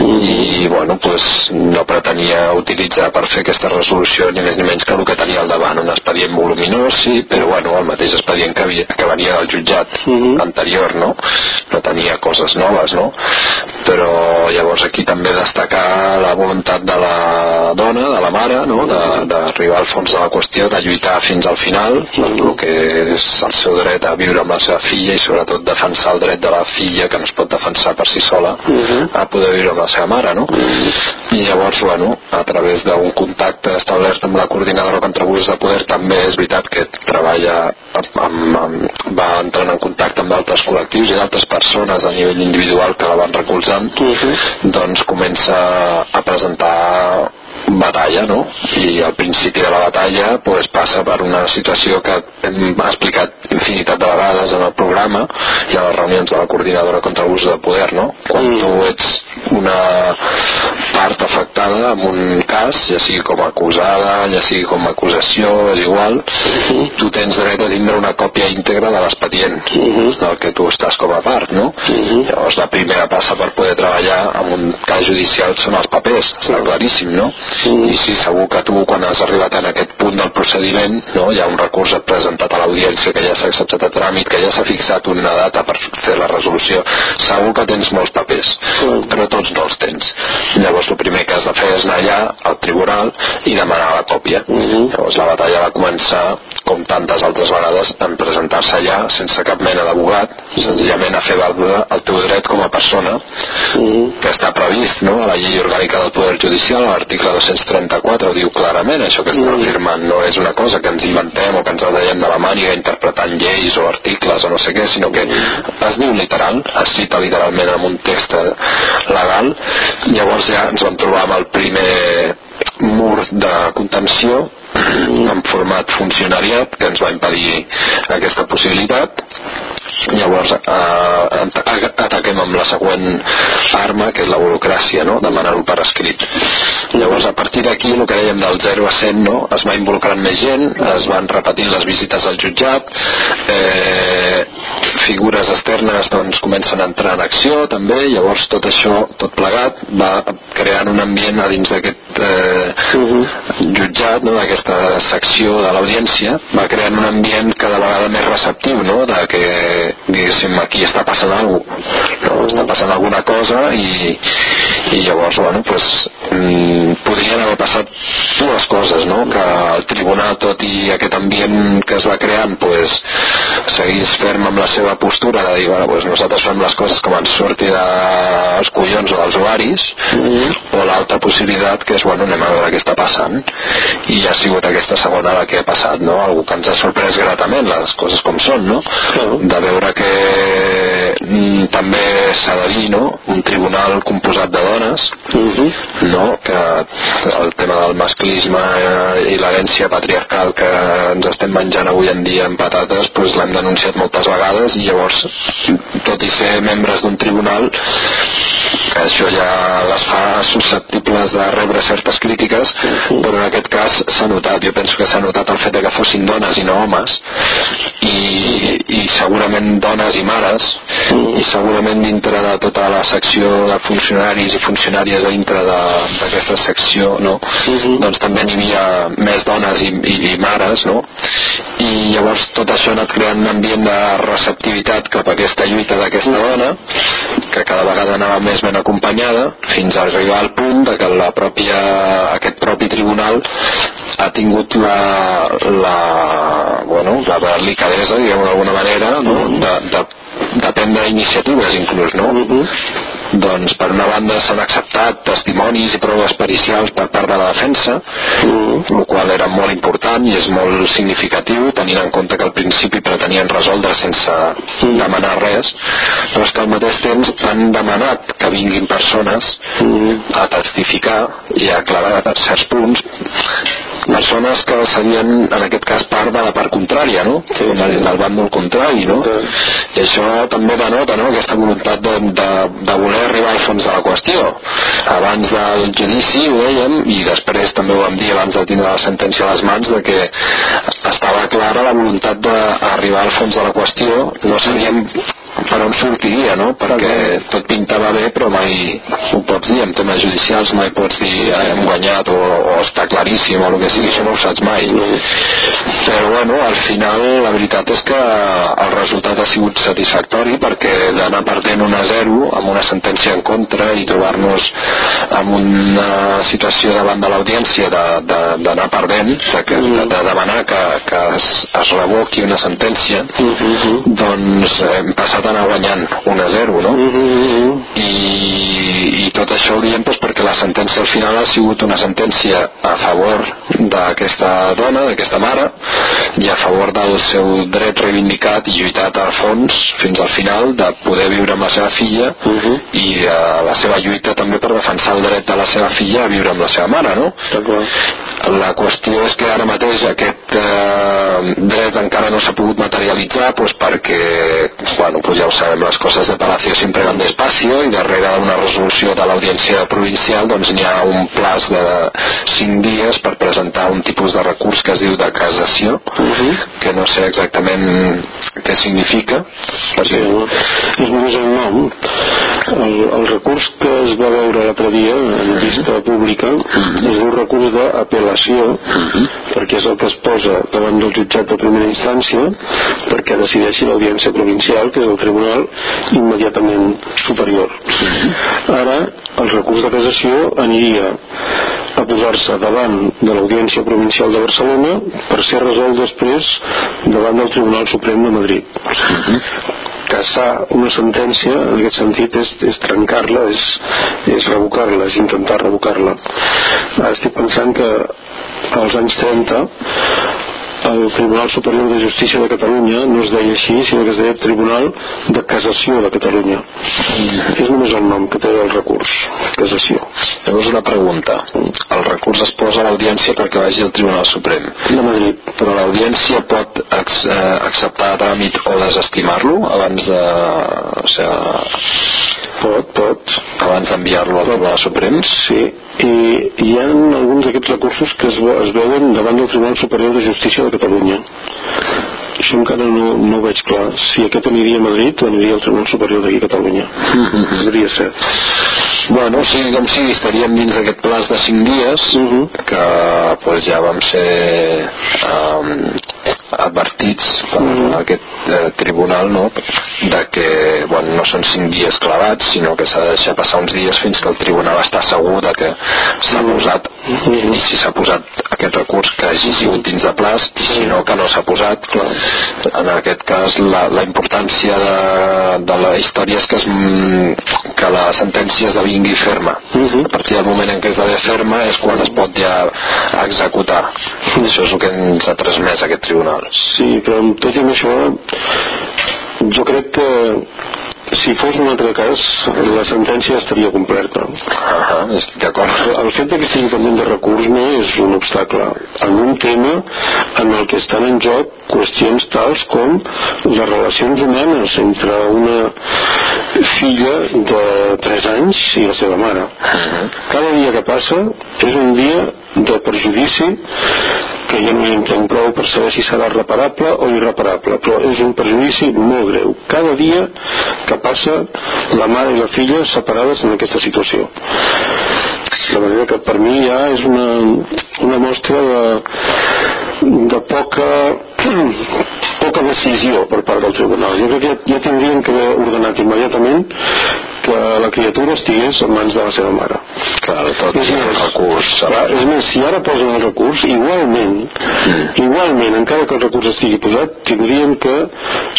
[SPEAKER 1] i bueno, pues, no pretenia utilitzar per fer aquesta resolució ni més ni menys que el que tenia al davant un expedient voluminós, sí, però bueno, el mateix expedient que, havia, que venia del jutjat uh -huh. anterior, no? no tenia coses noves, no? però llavors aquí també destacar la voluntat de la dona, de la mare, no? d'arribar al fons de la qüestió, de lluitar fins al final, uh -huh. el que és el seu dret a viure amb la seva filla i sobretot defensar el dret de la filla que no es pot defensar per si sola uh -huh. a poder viure amb la seva mare, no? Uh -huh. I llavors, bueno, a través d'un contacte establert amb la coordinadora contra abusos de poder també és veritat que treballa amb, amb, amb, va entrant en contacte amb d'altres col·lectius i d'altres persones a nivell individual que la van recolzant, uh -huh. doncs comença a presentar batalla, no? I al principi de la batalla pues, passa per una situació que hem explicat infinitat de vegades en el programa i a les reunions de la coordinadora contra l'ús de poder, no? Quan mm. tu ets una part afectada en un cas, ja sigui com a acusada, ja sigui com a acusació, és igual, mm -hmm. tu tens dret a tindre una còpia íntegra de l'expedient mm -hmm. del que tu estàs com a part, no? Mm -hmm. Llavors la primera passa per poder treballar en un cas judicial són els papers, està claríssim, no? Mm. I sí, segur que tu quan has arribat en aquest punt del procediment, no? hi ha un recurs presentat a l'audiència que ja s'ha acceptat a tràmit, que ja s'ha fixat una data per fer la resolució, segur que tens molts papers, mm. però tots no els tens. Llavors el primer que has de fer és anar allà al tribunal i demanar la còpia. Mm -hmm. Llavors la batalla va començar, com tantes altres vegades, en presentar-se allà sense cap mena d'abogat, senzillament a fer valdre el teu dret com a persona, mm -hmm. que està previst no? a la llei orgànica del Poder Judicial, l'article 234 ho diu clarament, això que estem mm. afirmant no és una cosa que ens inventem o que ens la deiem de la màniga interpretant lleis o articles o no sé què, sinó que es diu literal, es cita literalment en un text legal, llavors ja ens vam trobar amb el primer mur de contenció en format funcionariat que ens va impedir aquesta possibilitat llavors eh, ataquem amb la següent arma que és la burocràcia no? demanar-ho per escrit llavors a partir d'aquí el que dèiem del 0 a 100 no? es va involucrant més gent es van repetint les visites al jutjat eh, figures externes doncs comencen a entrar en acció també llavors tot això, tot plegat va creant un ambient a dins d'aquest eh, uh -huh. jutjat no? d'aquesta secció de l'audiència va creant un ambient cada vegada més receptiu no? de que diguéssim aquí està passant alguna cosa no? està passant alguna cosa i, i llavors bueno, pues, mm, podrien haver passat dues coses no? que el tribunal tot i aquest ambient que es va creant pues, seguís ferm amb la seva postura de dir bueno, pues, nosaltres fem les coses com ens surti dels collons o dels ovaris mm -hmm. o l'altra possibilitat que és bueno, anem a veure què està passant i ha sigut aquesta segona la que ha passat no? algú que ens ha sorprès gratament les coses com són no? de veure que mm, també s'ha de dir no? un tribunal composat de dones uh mhm. -huh. no? que el tema del masclisme i l'herència patriarcal que ens estem menjant avui en dia en patates pues, l'hem denunciat moltes vegades i llavors tot i ser membres d'un tribunal que això ja les fa susceptibles de rebre certes crítiques uh mhm. -huh. però en aquest cas s'ha notat, jo penso que s'ha notat el fet de que fossin dones i no homes i, i segurament dones i mares i segurament dintre de tota la secció de funcionaris i funcionàries dintre d'aquesta secció no? Mm -hmm. doncs també n'hi havia més dones i, i, i mares no? i llavors tot això ha anat creant un ambient de receptivitat cap a aquesta lluita d'aquesta mm. dona que cada vegada anava més ben acompanyada fins a arribar al punt de que la pròpia, aquest propi tribunal ha tingut la, la, bueno, la delicadesa, diguem d'alguna manera, no? de, de, de prendre iniciatives inclús, no? Uh -huh. Doncs per una banda s'han acceptat testimonis i proves pericials per part de la defensa, uh -huh. el qual era molt important i és molt significatiu, tenint en compte que al principi pretenien resoldre sense uh -huh. demanar res, però és que al mateix temps han demanat que vinguin persones uh -huh. a testificar i a aclarar certs punts persones que serien en aquest cas part de la part contrària no? Sí, sí. del bàndol contrari no? Sí. i això també denota no? aquesta voluntat de, de, de voler arribar al fons de la qüestió abans del judici ho dèiem i després també ho vam dir abans de tindre la sentència a les mans de que estava clara la voluntat d'arribar al fons de la qüestió no sabíem per on sortiria, no? Perquè tot pintava bé, però mai ho pots dir en temes judicials, mai pots dir eh, hem guanyat o, o està claríssim o el que sigui, això no ho saps mai. Però bueno, al final la veritat és que el resultat ha sigut satisfactori perquè d'anar perdent 1 a 0 amb una sentència en contra i trobar-nos en una situació davant de l'audiència d'anar perdent, de, que, de, de demanar que, que es, es revoqui una sentència, -huh. doncs hem passat a anar guanyant 1 a 0, no? Uh -huh. I, I tot això ho diem doncs, perquè la sentència al final ha sigut una sentència a favor d'aquesta dona, d'aquesta mare, i a favor del seu dret reivindicat i lluitat a fons fins al final de poder viure amb la seva filla uh -huh. i uh, la seva lluita també per defensar el dret de la seva filla a viure amb la seva mare, no? La qüestió és que ara mateix aquest eh, dret encara no s'ha pogut materialitzar pues, perquè, bueno, pues ja ho sabem, les coses de Palacio sempre van despacio i darrere d'una resolució de l'audiència provincial doncs n'hi ha un plaç de 5 dies per presentar un tipus de recurs que es diu de casació, uh -huh. que no sé exactament què significa.
[SPEAKER 3] Perquè... Sí, és només el nom. El, el recurs que es va veure l'altre dia en vista pública uh -huh. és un recurs d'apel·lació uh -huh. perquè és el que es posa davant del jutjat de primera instància perquè decideixi l'audiència provincial que és el tribunal immediatament superior. Ara el recurs de casació aniria a posar-se davant de l'audiència provincial de Barcelona per ser resolt després davant del Tribunal Suprem de Madrid. Caçar una sentència en aquest sentit és, és trencar-la és, és revocar-la, és intentar revocar-la. Estic pensant que als anys 30 el Tribunal Superior de Justícia de Catalunya no es deia així, sinó que es deia Tribunal de Casació de Catalunya. Mm. És només el nom que té el recurs, casació.
[SPEAKER 1] Llavors una pregunta. El recurs es posa a l'audiència perquè vagi al Tribunal Suprem.
[SPEAKER 3] De Madrid.
[SPEAKER 1] Però l'audiència pot ac acceptar a tràmit o desestimar-lo abans de... O sigui,
[SPEAKER 3] pot, pot.
[SPEAKER 1] Abans d'enviar-lo al Tribunal Suprem?
[SPEAKER 3] Sí, i hi ha alguns d'aquests recursos que es, es veuen davant del Tribunal Superior de Justícia de Catalunya això encara no, no ho veig clar si aquest aniria a Madrid o aniria al Tribunal Superior d'aquí a Catalunya mm -hmm. podria ser
[SPEAKER 1] bueno, sigui com sigui estaríem dins d'aquest plaç de 5 dies uh -huh. que pues, ja vam ser um, advertits per uh -huh. aquest eh, tribunal no? de que bueno, no són 5 dies clavats sinó que s'ha de deixar passar uns dies fins que el tribunal està segur de que s'ha uh -huh. posat uh -huh. i si s'ha posat aquest recurs que hagi sigut dins de plaç i si no que no s'ha posat clar en aquest cas la, la importància de, de la història és que, es, que la sentència esdevingui ferma uh mhm. -huh. a partir del moment en què esdevé ferma és quan es pot ja executar uh -huh. això és el que ens ha transmès aquest tribunal
[SPEAKER 3] Sí, però tot i amb això jo crec que si fos un altre cas, la sentència estaria completa.
[SPEAKER 1] Uh -huh, d'acord.
[SPEAKER 3] El fet que sigui pendent de recurs no és un obstacle. En un tema en el que estan en joc qüestions tals com les relacions humanes entre una filla de 3 anys i la seva mare. Uh -huh. Cada dia que passa és un dia de perjudici que ja no hi prou per saber si serà reparable o irreparable, però és un perjudici molt greu. Cada dia que passa la mare i la filla separades en aquesta situació. De manera que per mi ja és una, una mostra de, de poca poca decisió per part del tribunal. Jo crec que ja, ja tindrien que haver ordenat immediatament que la criatura estigués en mans de la seva mare.
[SPEAKER 1] Clar, tot és més, recurs.
[SPEAKER 3] Clar, és més, si ara posen el recurs, igualment, mm. igualment, encara que el recurs estigui posat, tindrien que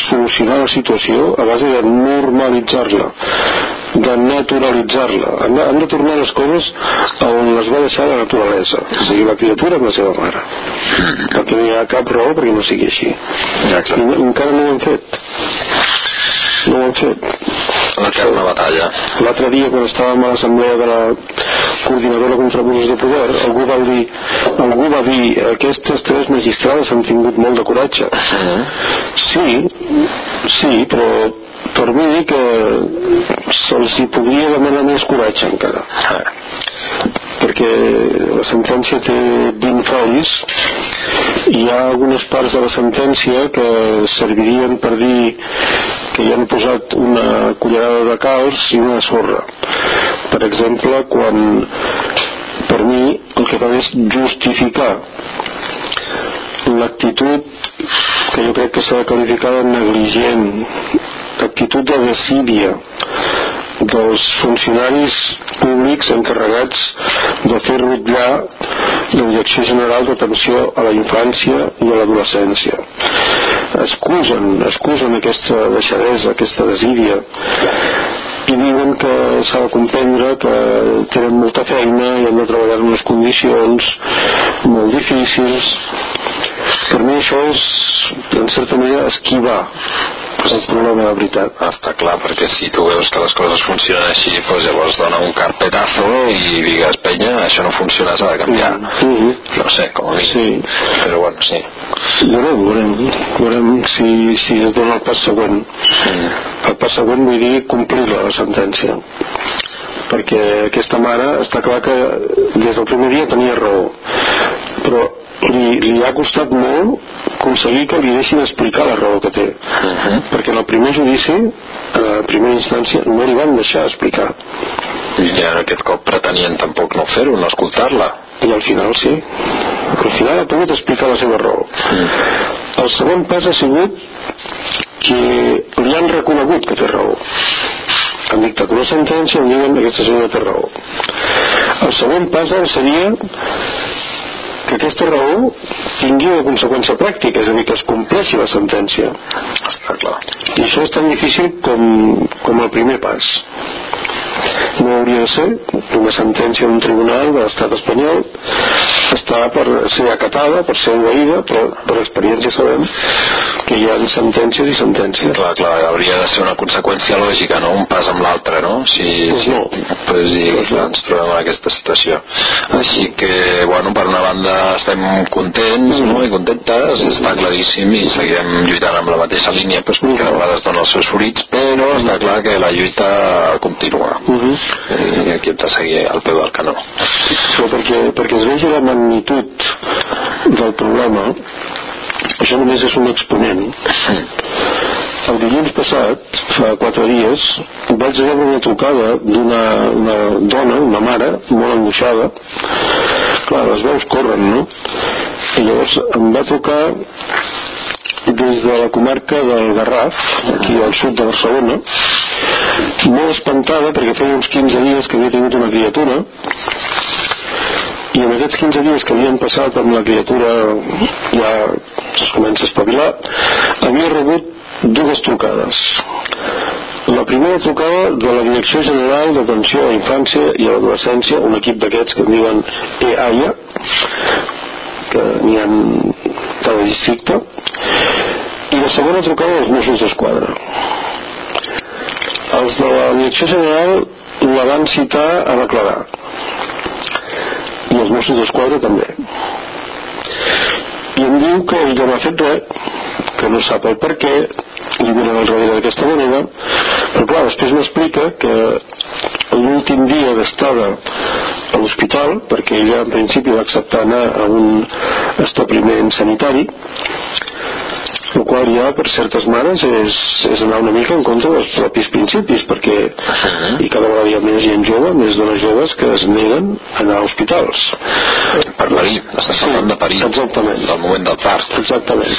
[SPEAKER 3] solucionar la situació a base de normalitzar-la de naturalitzar-la. Han, han de tornar les coses a on les va deixar la naturalesa. O sigui, la criatura amb la seva mare. Mm. perquè no hi ha cap raó perquè no sigui així.
[SPEAKER 1] Exacte.
[SPEAKER 3] I encara no ho han fet. No ho han fet.
[SPEAKER 1] L'eterna batalla.
[SPEAKER 3] L'altre dia quan estàvem a l'assemblea de la coordinadora contra abusos de poder algú va dir, algú va dir aquestes tres magistrades han tingut molt de coratge. Sí, sí però per mi que se'ls hi podria demanar més coratge encara. Perquè la sentència té 20 folls i hi ha algunes parts de la sentència que servirien per dir que hi han posat una cullerada de calç i una sorra. Per exemple quan per mi el que fa és justificar l'actitud que jo crec que s'ha de qualificar de negligent l'actitud de desídia dels funcionaris públics encarregats de fer rutllar la Direcció General d'Atenció a la Infància i a l'Adolescència. Excusen, excusen aquesta deixadesa, aquesta desídia i diuen que s'ha de comprendre que tenen molta feina i han de treballar en unes condicions molt difícils. Per mi això és en certa manera esquivar el problema de veritat.
[SPEAKER 1] Està clar, perquè si tu veus que les coses funcionen així doncs llavors dona un carpetazo i digues penya, això no funciona s'ha de canviar.
[SPEAKER 3] Mm -hmm.
[SPEAKER 1] no sé, com a mi
[SPEAKER 3] sí.
[SPEAKER 1] però bueno, sí.
[SPEAKER 3] Veurem, veurem, veurem si, si es dona el pas següent. Mm. el pas següent vull dir complir la sentència. Perquè aquesta mare està clar que des del primer dia tenia raó. Però li, li ha costat molt aconseguir que li deixin explicar la raó que té. Uh -huh. perquè en el primer judici a primera instància no li van deixar explicar.
[SPEAKER 1] I en aquest cop pretenien tampoc no fer-ho, no escoltar-la
[SPEAKER 3] i al final sí al final ha pogut explicar la seva raó uh mm. el segon pas ha sigut que li han reconegut que té raó han dictat una sentència on diuen que aquesta senyora té raó el segon pas seria que aquesta raó tingui una conseqüència pràctica, és a dir, que es compleixi la sentència.
[SPEAKER 1] Està clar.
[SPEAKER 3] I això és tan difícil com, com el primer pas no hauria de ser una sentència d'un tribunal de l'estat espanyol està per ser acatada, per ser obeïda però per experiència sabem que hi ha sentències i sentències
[SPEAKER 1] clar, clar, hauria de ser una conseqüència lògica no un pas amb l'altre no? si,
[SPEAKER 3] pues no.
[SPEAKER 1] si, pues, i, pues no. ens trobem en aquesta situació així que, bueno, per una banda estem contents no? i contentes està claríssim i seguirem lluitant amb la mateixa línia pues, perquè mm. a vegades dona els seus fruits però està clar que la lluita continua uh.
[SPEAKER 3] -huh.
[SPEAKER 1] i aquí hem de seguir al peu del canó
[SPEAKER 3] però perquè, perquè es vegi la magnitud del problema això només és un exponent el dilluns passat fa quatre dies vaig rebre una trucada d'una una dona, una mare molt angoixada clar, les veus corren no? i llavors em va trucar des de la comarca del Garraf, aquí al sud de Barcelona, molt espantada perquè feia uns 15 dies que havia tingut una criatura i en aquests 15 dies que havien passat amb la criatura ja es comença a espavilar havia rebut dues trucades. La primera trucada de la Direcció General d'Atenció a la Infància i a l'Adolescència un equip d'aquests que en diuen EAIA que n'hi ha cada districte i la segona trucada dels Mossos d'Esquadra els de la Direcció General la van citar a declarar. I els Mossos d'Esquadra també. I em diu que ell no ha fet res que no sap el per què li venen al darrere d'aquesta manera però clar, després m'explica que l'últim dia d'estada a l'hospital perquè ella en principi va acceptar anar a un establiment sanitari el qual ja per certes mares és, és anar una mica en contra dels propis principis perquè uh -huh. i cada vegada hi ha més gent jove més dones joves que es neguen a anar a hospitals
[SPEAKER 1] per parir, estàs sí, parlant de parir
[SPEAKER 3] exactament.
[SPEAKER 1] del moment del part
[SPEAKER 3] exactament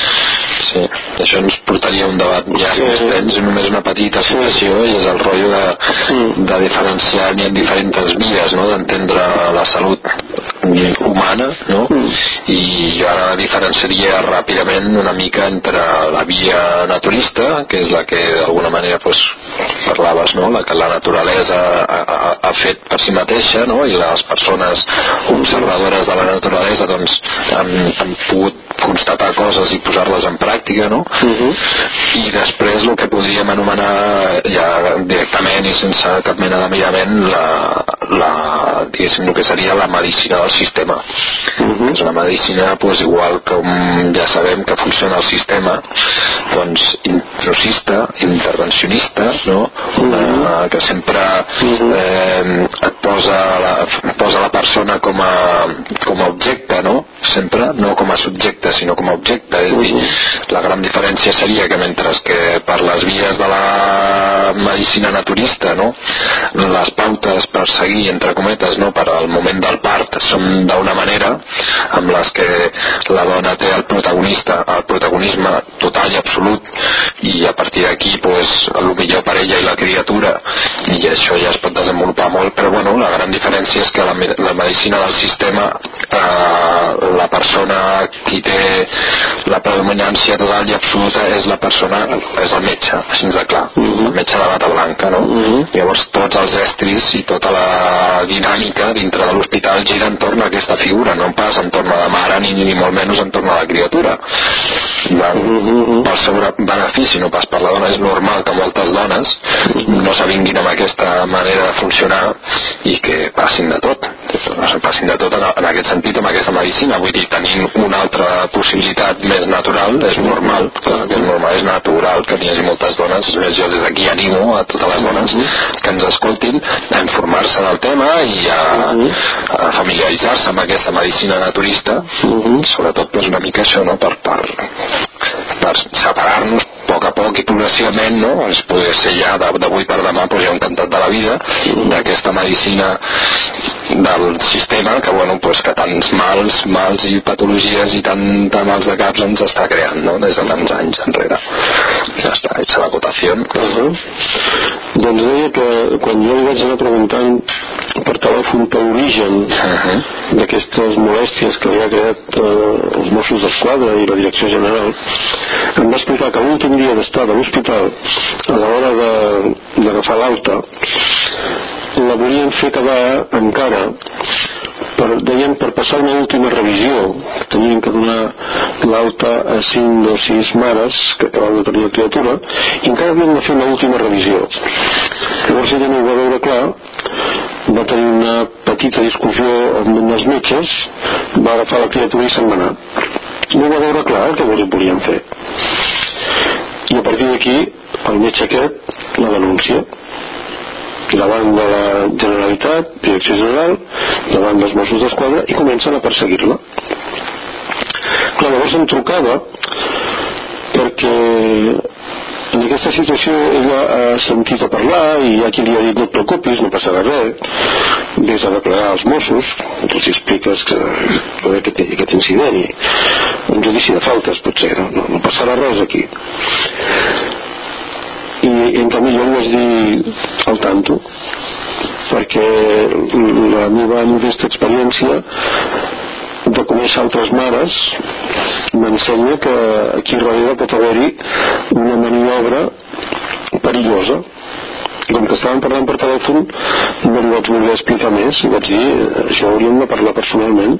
[SPEAKER 1] sí, això ens portaria un debat ja sí. més tens només una petita situació sí. i és el rotllo de, sí. de diferenciar n'hi ha diferents vies no? d'entendre la salut humana no? Mm. i jo ara diferenciaria ràpidament una mica entre la via naturista, que és la que d'alguna manera pues, parlaves, no? la que la naturalesa ha, ha, ha fet per si mateixa no? i les persones observadores de la naturalesa doncs, han, han pogut constatar coses i posar-les en pràctica no?
[SPEAKER 3] Uh mhm. -huh.
[SPEAKER 1] i després el que podríem anomenar ja directament i sense cap mena de mirament la, la, diguéssim, el que seria la medicina del sistema. Uh mhm. -huh. És una medicina, pues, igual com ja sabem que funciona el sistema, doncs intrusista, intervencionista, no? Uh mhm. -huh. eh, que sempre uh. -huh. eh, et posa la, posa la persona com a, com a objecte, no? Sempre, no com a subjecte, sinó com a objecte. És -huh. dir, la gran diferència seria que mentre que per les vies de la medicina naturista, no? les pautes per seguir, entre cometes, no? per al moment del part són d'una manera amb les que la dona té el protagonista, el protagonisme total i absolut i a partir d'aquí pues, el millor per ella i la criatura i això ja es pot desenvolupar molt però bueno, la gran diferència és que la, la medicina del sistema eh, la persona qui té la predominància total i absoluta és la persona, és el metge així de clar, uh -huh. el metge de bata blanca no? Uh -huh. llavors tots els estris i tota la dinàmica dintre de l'hospital gira entorn a aquesta figura no pas entorn a la mare ni, ni molt menys entorn a la criatura la, uh -huh. pel seu benefici no pas per la dona és normal que moltes dones no s'avinguin amb aquesta manera de funcionar i que passin de tot passin de tot en, en aquest sentit amb aquesta medicina vull dir, tenint una altra possibilitat més natural és normal que és normal, és natural que hi hagi moltes dones més jo des d'aquí animo a totes les dones que ens escoltin a informar-se del tema i a, a familiaritzar-se amb aquesta medicina naturista. Sobretot doncs una mica això no? per, per, per separar-nos a poc a poc i progressivament no? es poder ser ja d'avui per demà pues, ja encantat de la vida d'aquesta medicina del sistema que, bueno, pues, que tants mals, mals i patologies i tant de mals de caps ens està creant no? des de tants anys enrere ja està, hecha la votació uh -huh.
[SPEAKER 3] doncs deia que quan jo li vaig anar preguntant per telèfon per l'origen uh -huh. d'aquestes molèsties que li ha creat eh, els Mossos d'Esquadra i la Direcció General em va explicar que l'últim dia d'estar de l'hospital a l'hora d'agafar l'alta la volien fer quedar encara per, deien per passar una última revisió tenien que donar l'alta a 5 o 6 mares que acabaven de tenir la criatura i encara havien de fer una última revisió. Llavors ella no ho va veure clar va tenir una petita discussió amb un dels metges va agafar la criatura i se'n va anar. No va veure clar el que volien fer. I a partir d'aquí el metge aquest la denuncia davant de la Generalitat, Direcció General, davant dels Mossos d'Esquadra i comencen a perseguir-la. Clar, llavors em trucava perquè en aquesta situació ella ha sentit a parlar i hi ha qui li ha dit no et preocupis, no passarà res. Vés a declarar als Mossos tu els expliques que, que aquest, aquest incident i un judici de faltes potser, no, no, no passarà res aquí i, i en canvi jo ho vaig dir al tanto perquè la meva modesta experiència de conèixer altres mares m'ensenya que aquí darrere pot haver-hi una maniobra perillosa. Com que estàvem parlant per telèfon no li vaig voler explicar més i vaig dir això hauríem de parlar personalment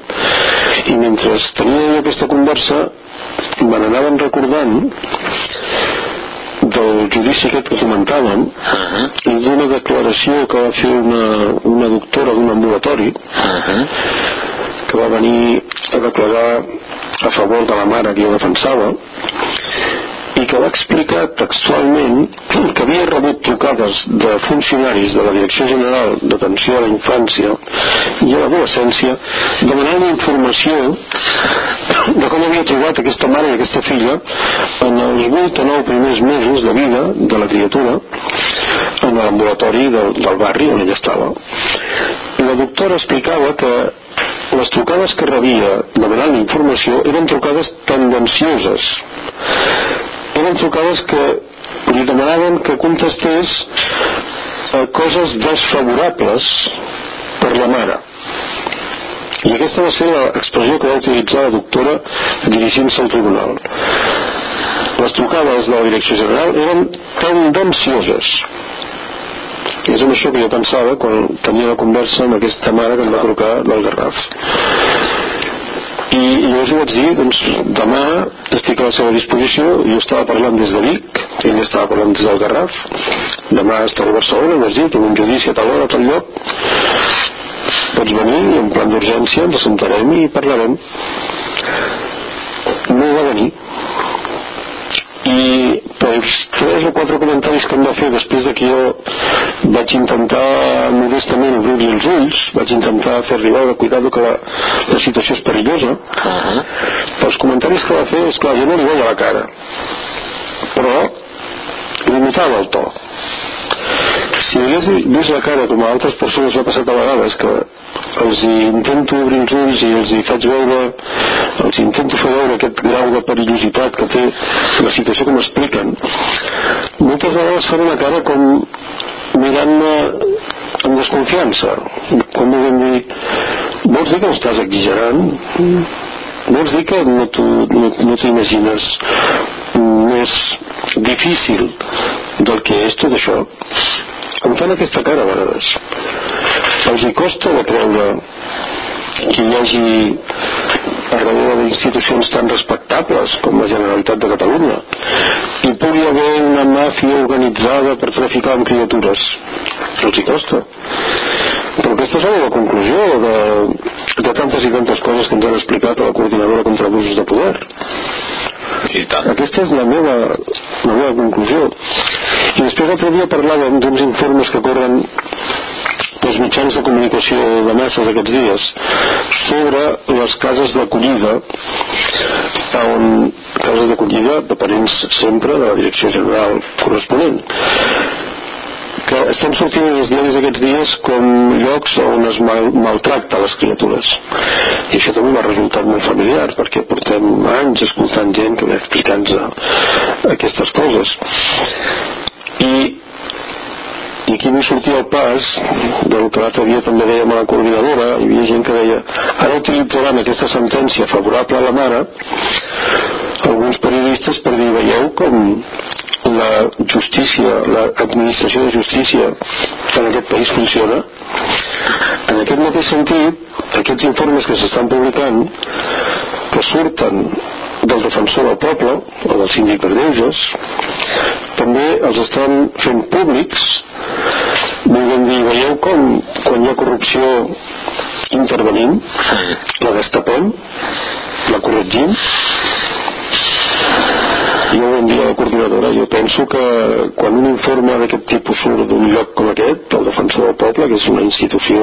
[SPEAKER 3] i mentre tenia aquesta conversa me n'anaven recordant del judici aquest que comentàvem uh -huh. i d'una declaració que va fer una, una doctora d'un ambulatori uh -huh. que va venir a declarar a favor de la mare que jo defensava i que va explicar textualment que havia rebut trucades de funcionaris de la Direcció General d'Atenció a la Infància i a l'Adolescència demanant informació de com havia trobat aquesta mare i aquesta filla en els 8 o 9 primers mesos de vida de la criatura en l'ambulatori del, del barri on ella estava. La doctora explicava que les trucades que rebia demanant informació eren trucades tendencioses eren trucades que li demanaven que contestés a coses desfavorables per la mare i aquesta va ser l'expressió que va utilitzar la doctora dirigint-se al tribunal. Les trucades de la direcció general eren tendencioses. I és amb això que jo pensava quan tenia la conversa amb aquesta mare que em va trucar del Garraf. I llavors li vaig dir doncs demà estic a la seva disposició. Jo estava parlant des de Vic ell estava parlant des del Garraf. Demà estaré a Barcelona vaig dir tinc un judici a tal hora a tal lloc pots venir i en plan d'urgència ens assentarem i parlarem. No va venir. I pels tres o quatre comentaris que em va fer després de que jo vaig intentar modestament obrir-li els ulls vaig intentar fer arribar de cuidado que la, la situació és perillosa uh -huh. pels comentaris que va fer és clar, jo no li veia la cara però limitava el to si hagués vist la cara com a altres persones m'ha passat a vegades que els intento obrir els ulls i els hi faig veure els intento fer veure aquest grau de perillositat que té la situació que m'expliquen. Moltes vegades fan una cara com mirant-me amb desconfiança. Com volem dir vols dir que estàs exagerant? Vols dir que no t'imagines no, no més difícil del que és tot això em fan aquesta cara a vegades. Els hi costa de creure que hi hagi a darrere d'institucions tan respectables com la Generalitat de Catalunya hi pugui haver una màfia organitzada per traficar amb criatures. Els hi costa. Però aquesta és la conclusió de, de tantes i tantes coses que ens han explicat a la coordinadora contra abusos de poder
[SPEAKER 1] i tant.
[SPEAKER 3] Aquesta és la meva, la meva conclusió. I després l'altre dia parlàvem d'uns informes que corren pels mitjans de comunicació de masses aquests dies sobre les cases d'acollida on cases d'acollida depenents sempre de la direcció general corresponent que estan sortint els diaris aquests dies com llocs on es mal, maltracta les criatures. I això també m'ha resultat molt familiar perquè portem anys escoltant gent que ve explicant-nos aquestes coses. I i aquí m'hi sortia el pas del que l'altre dia també dèiem a la coordinadora. Hi havia gent que deia ara utilitzaran aquesta sentència favorable a la mare alguns periodistes per dir veieu com la justícia, l'administració de justícia en aquest país funciona. En aquest mateix sentit aquests informes que s'estan publicant que surten del defensor del poble o del síndic de Greuges també els estan fent públics volem dir, veieu com quan hi ha corrupció intervenim la destapem la corregim jo dia a la coordinadora jo penso que quan un informe d'aquest tipus surt d'un lloc com aquest el defensor del poble que és una institució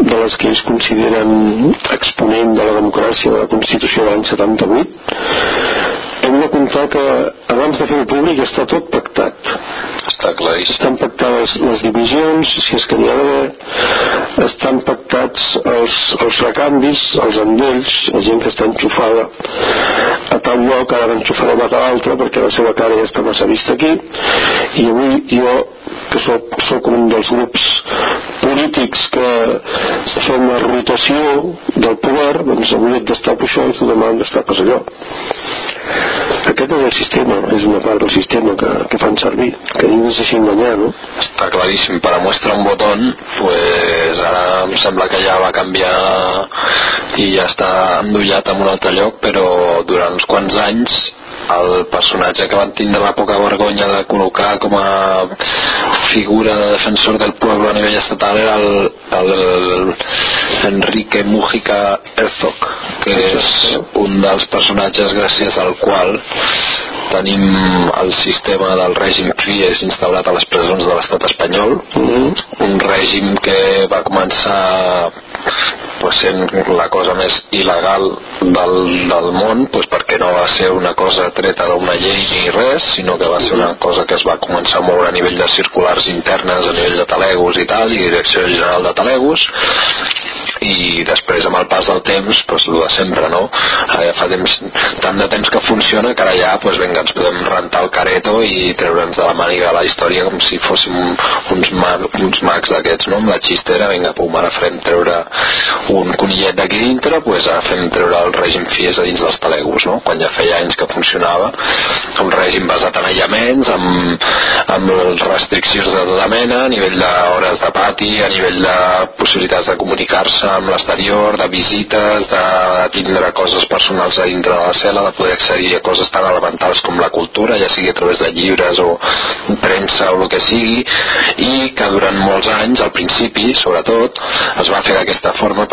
[SPEAKER 3] de les que ells consideren exponent de la democràcia de la Constitució de l'any 78 hem de comptar que abans de fer-ho públic està tot pactat.
[SPEAKER 1] Està claríssim.
[SPEAKER 3] Estan pactades les divisions si és que n'hi ha d'haver. Estan pactats els, els recanvis els endells, la gent que està enxufada a tal lloc ara l'enxufarem a tal altre perquè la seva cara ja està massa vista aquí. I avui jo que soc, soc un dels grups polítics que fem la rotació del poder doncs avui et destapo això i tu demà et destapes allò aquest és el sistema, és una part del sistema que, que fan servir, que es deixi enganyar, no?
[SPEAKER 1] Està claríssim, per a muestra un botón, pues ara em sembla que ja va canviar i ja està endollat en un altre lloc, però durant uns quants anys el personatge que van tindre la poca vergonya de col·locar com a figura de defensor del poble a nivell estatal era el, el, el Enrique Mujica Herzog que és un dels personatges gràcies al qual tenim el sistema del règim FIES instaurat a les presons de l'estat espanyol. Un règim que va començar pues, sent la cosa més il·legal del, del món pues, perquè no va ser una cosa treta d'una llei ni res sinó que va ser una cosa que es va començar a moure a nivell de circulars internes a nivell de talegos i tal i direcció general de talegos i després amb el pas del temps pues, el de sempre no ja fa temps, tant de temps que funciona que ara ja pues, venga, ens podem rentar el careto i treure'ns de la màniga la història com si fóssim uns, ma uns mags d'aquests no? amb la xistera, vinga, pum, ara farem treure un conillet d'aquí dintre pues, fem treure el règim FIES a dins dels talegos no? quan ja feia anys que funcionava un règim basat en aïllaments amb, amb restriccions de tota mena a nivell d'hores de pati a nivell de possibilitats de comunicar-se amb l'exterior, de visites de tindre coses personals a dintre de la cel·la, de poder accedir a coses tan elementals com la cultura, ja sigui a través de llibres o premsa o el que sigui i que durant molts anys al principi sobretot es va fer d'aquesta esta forma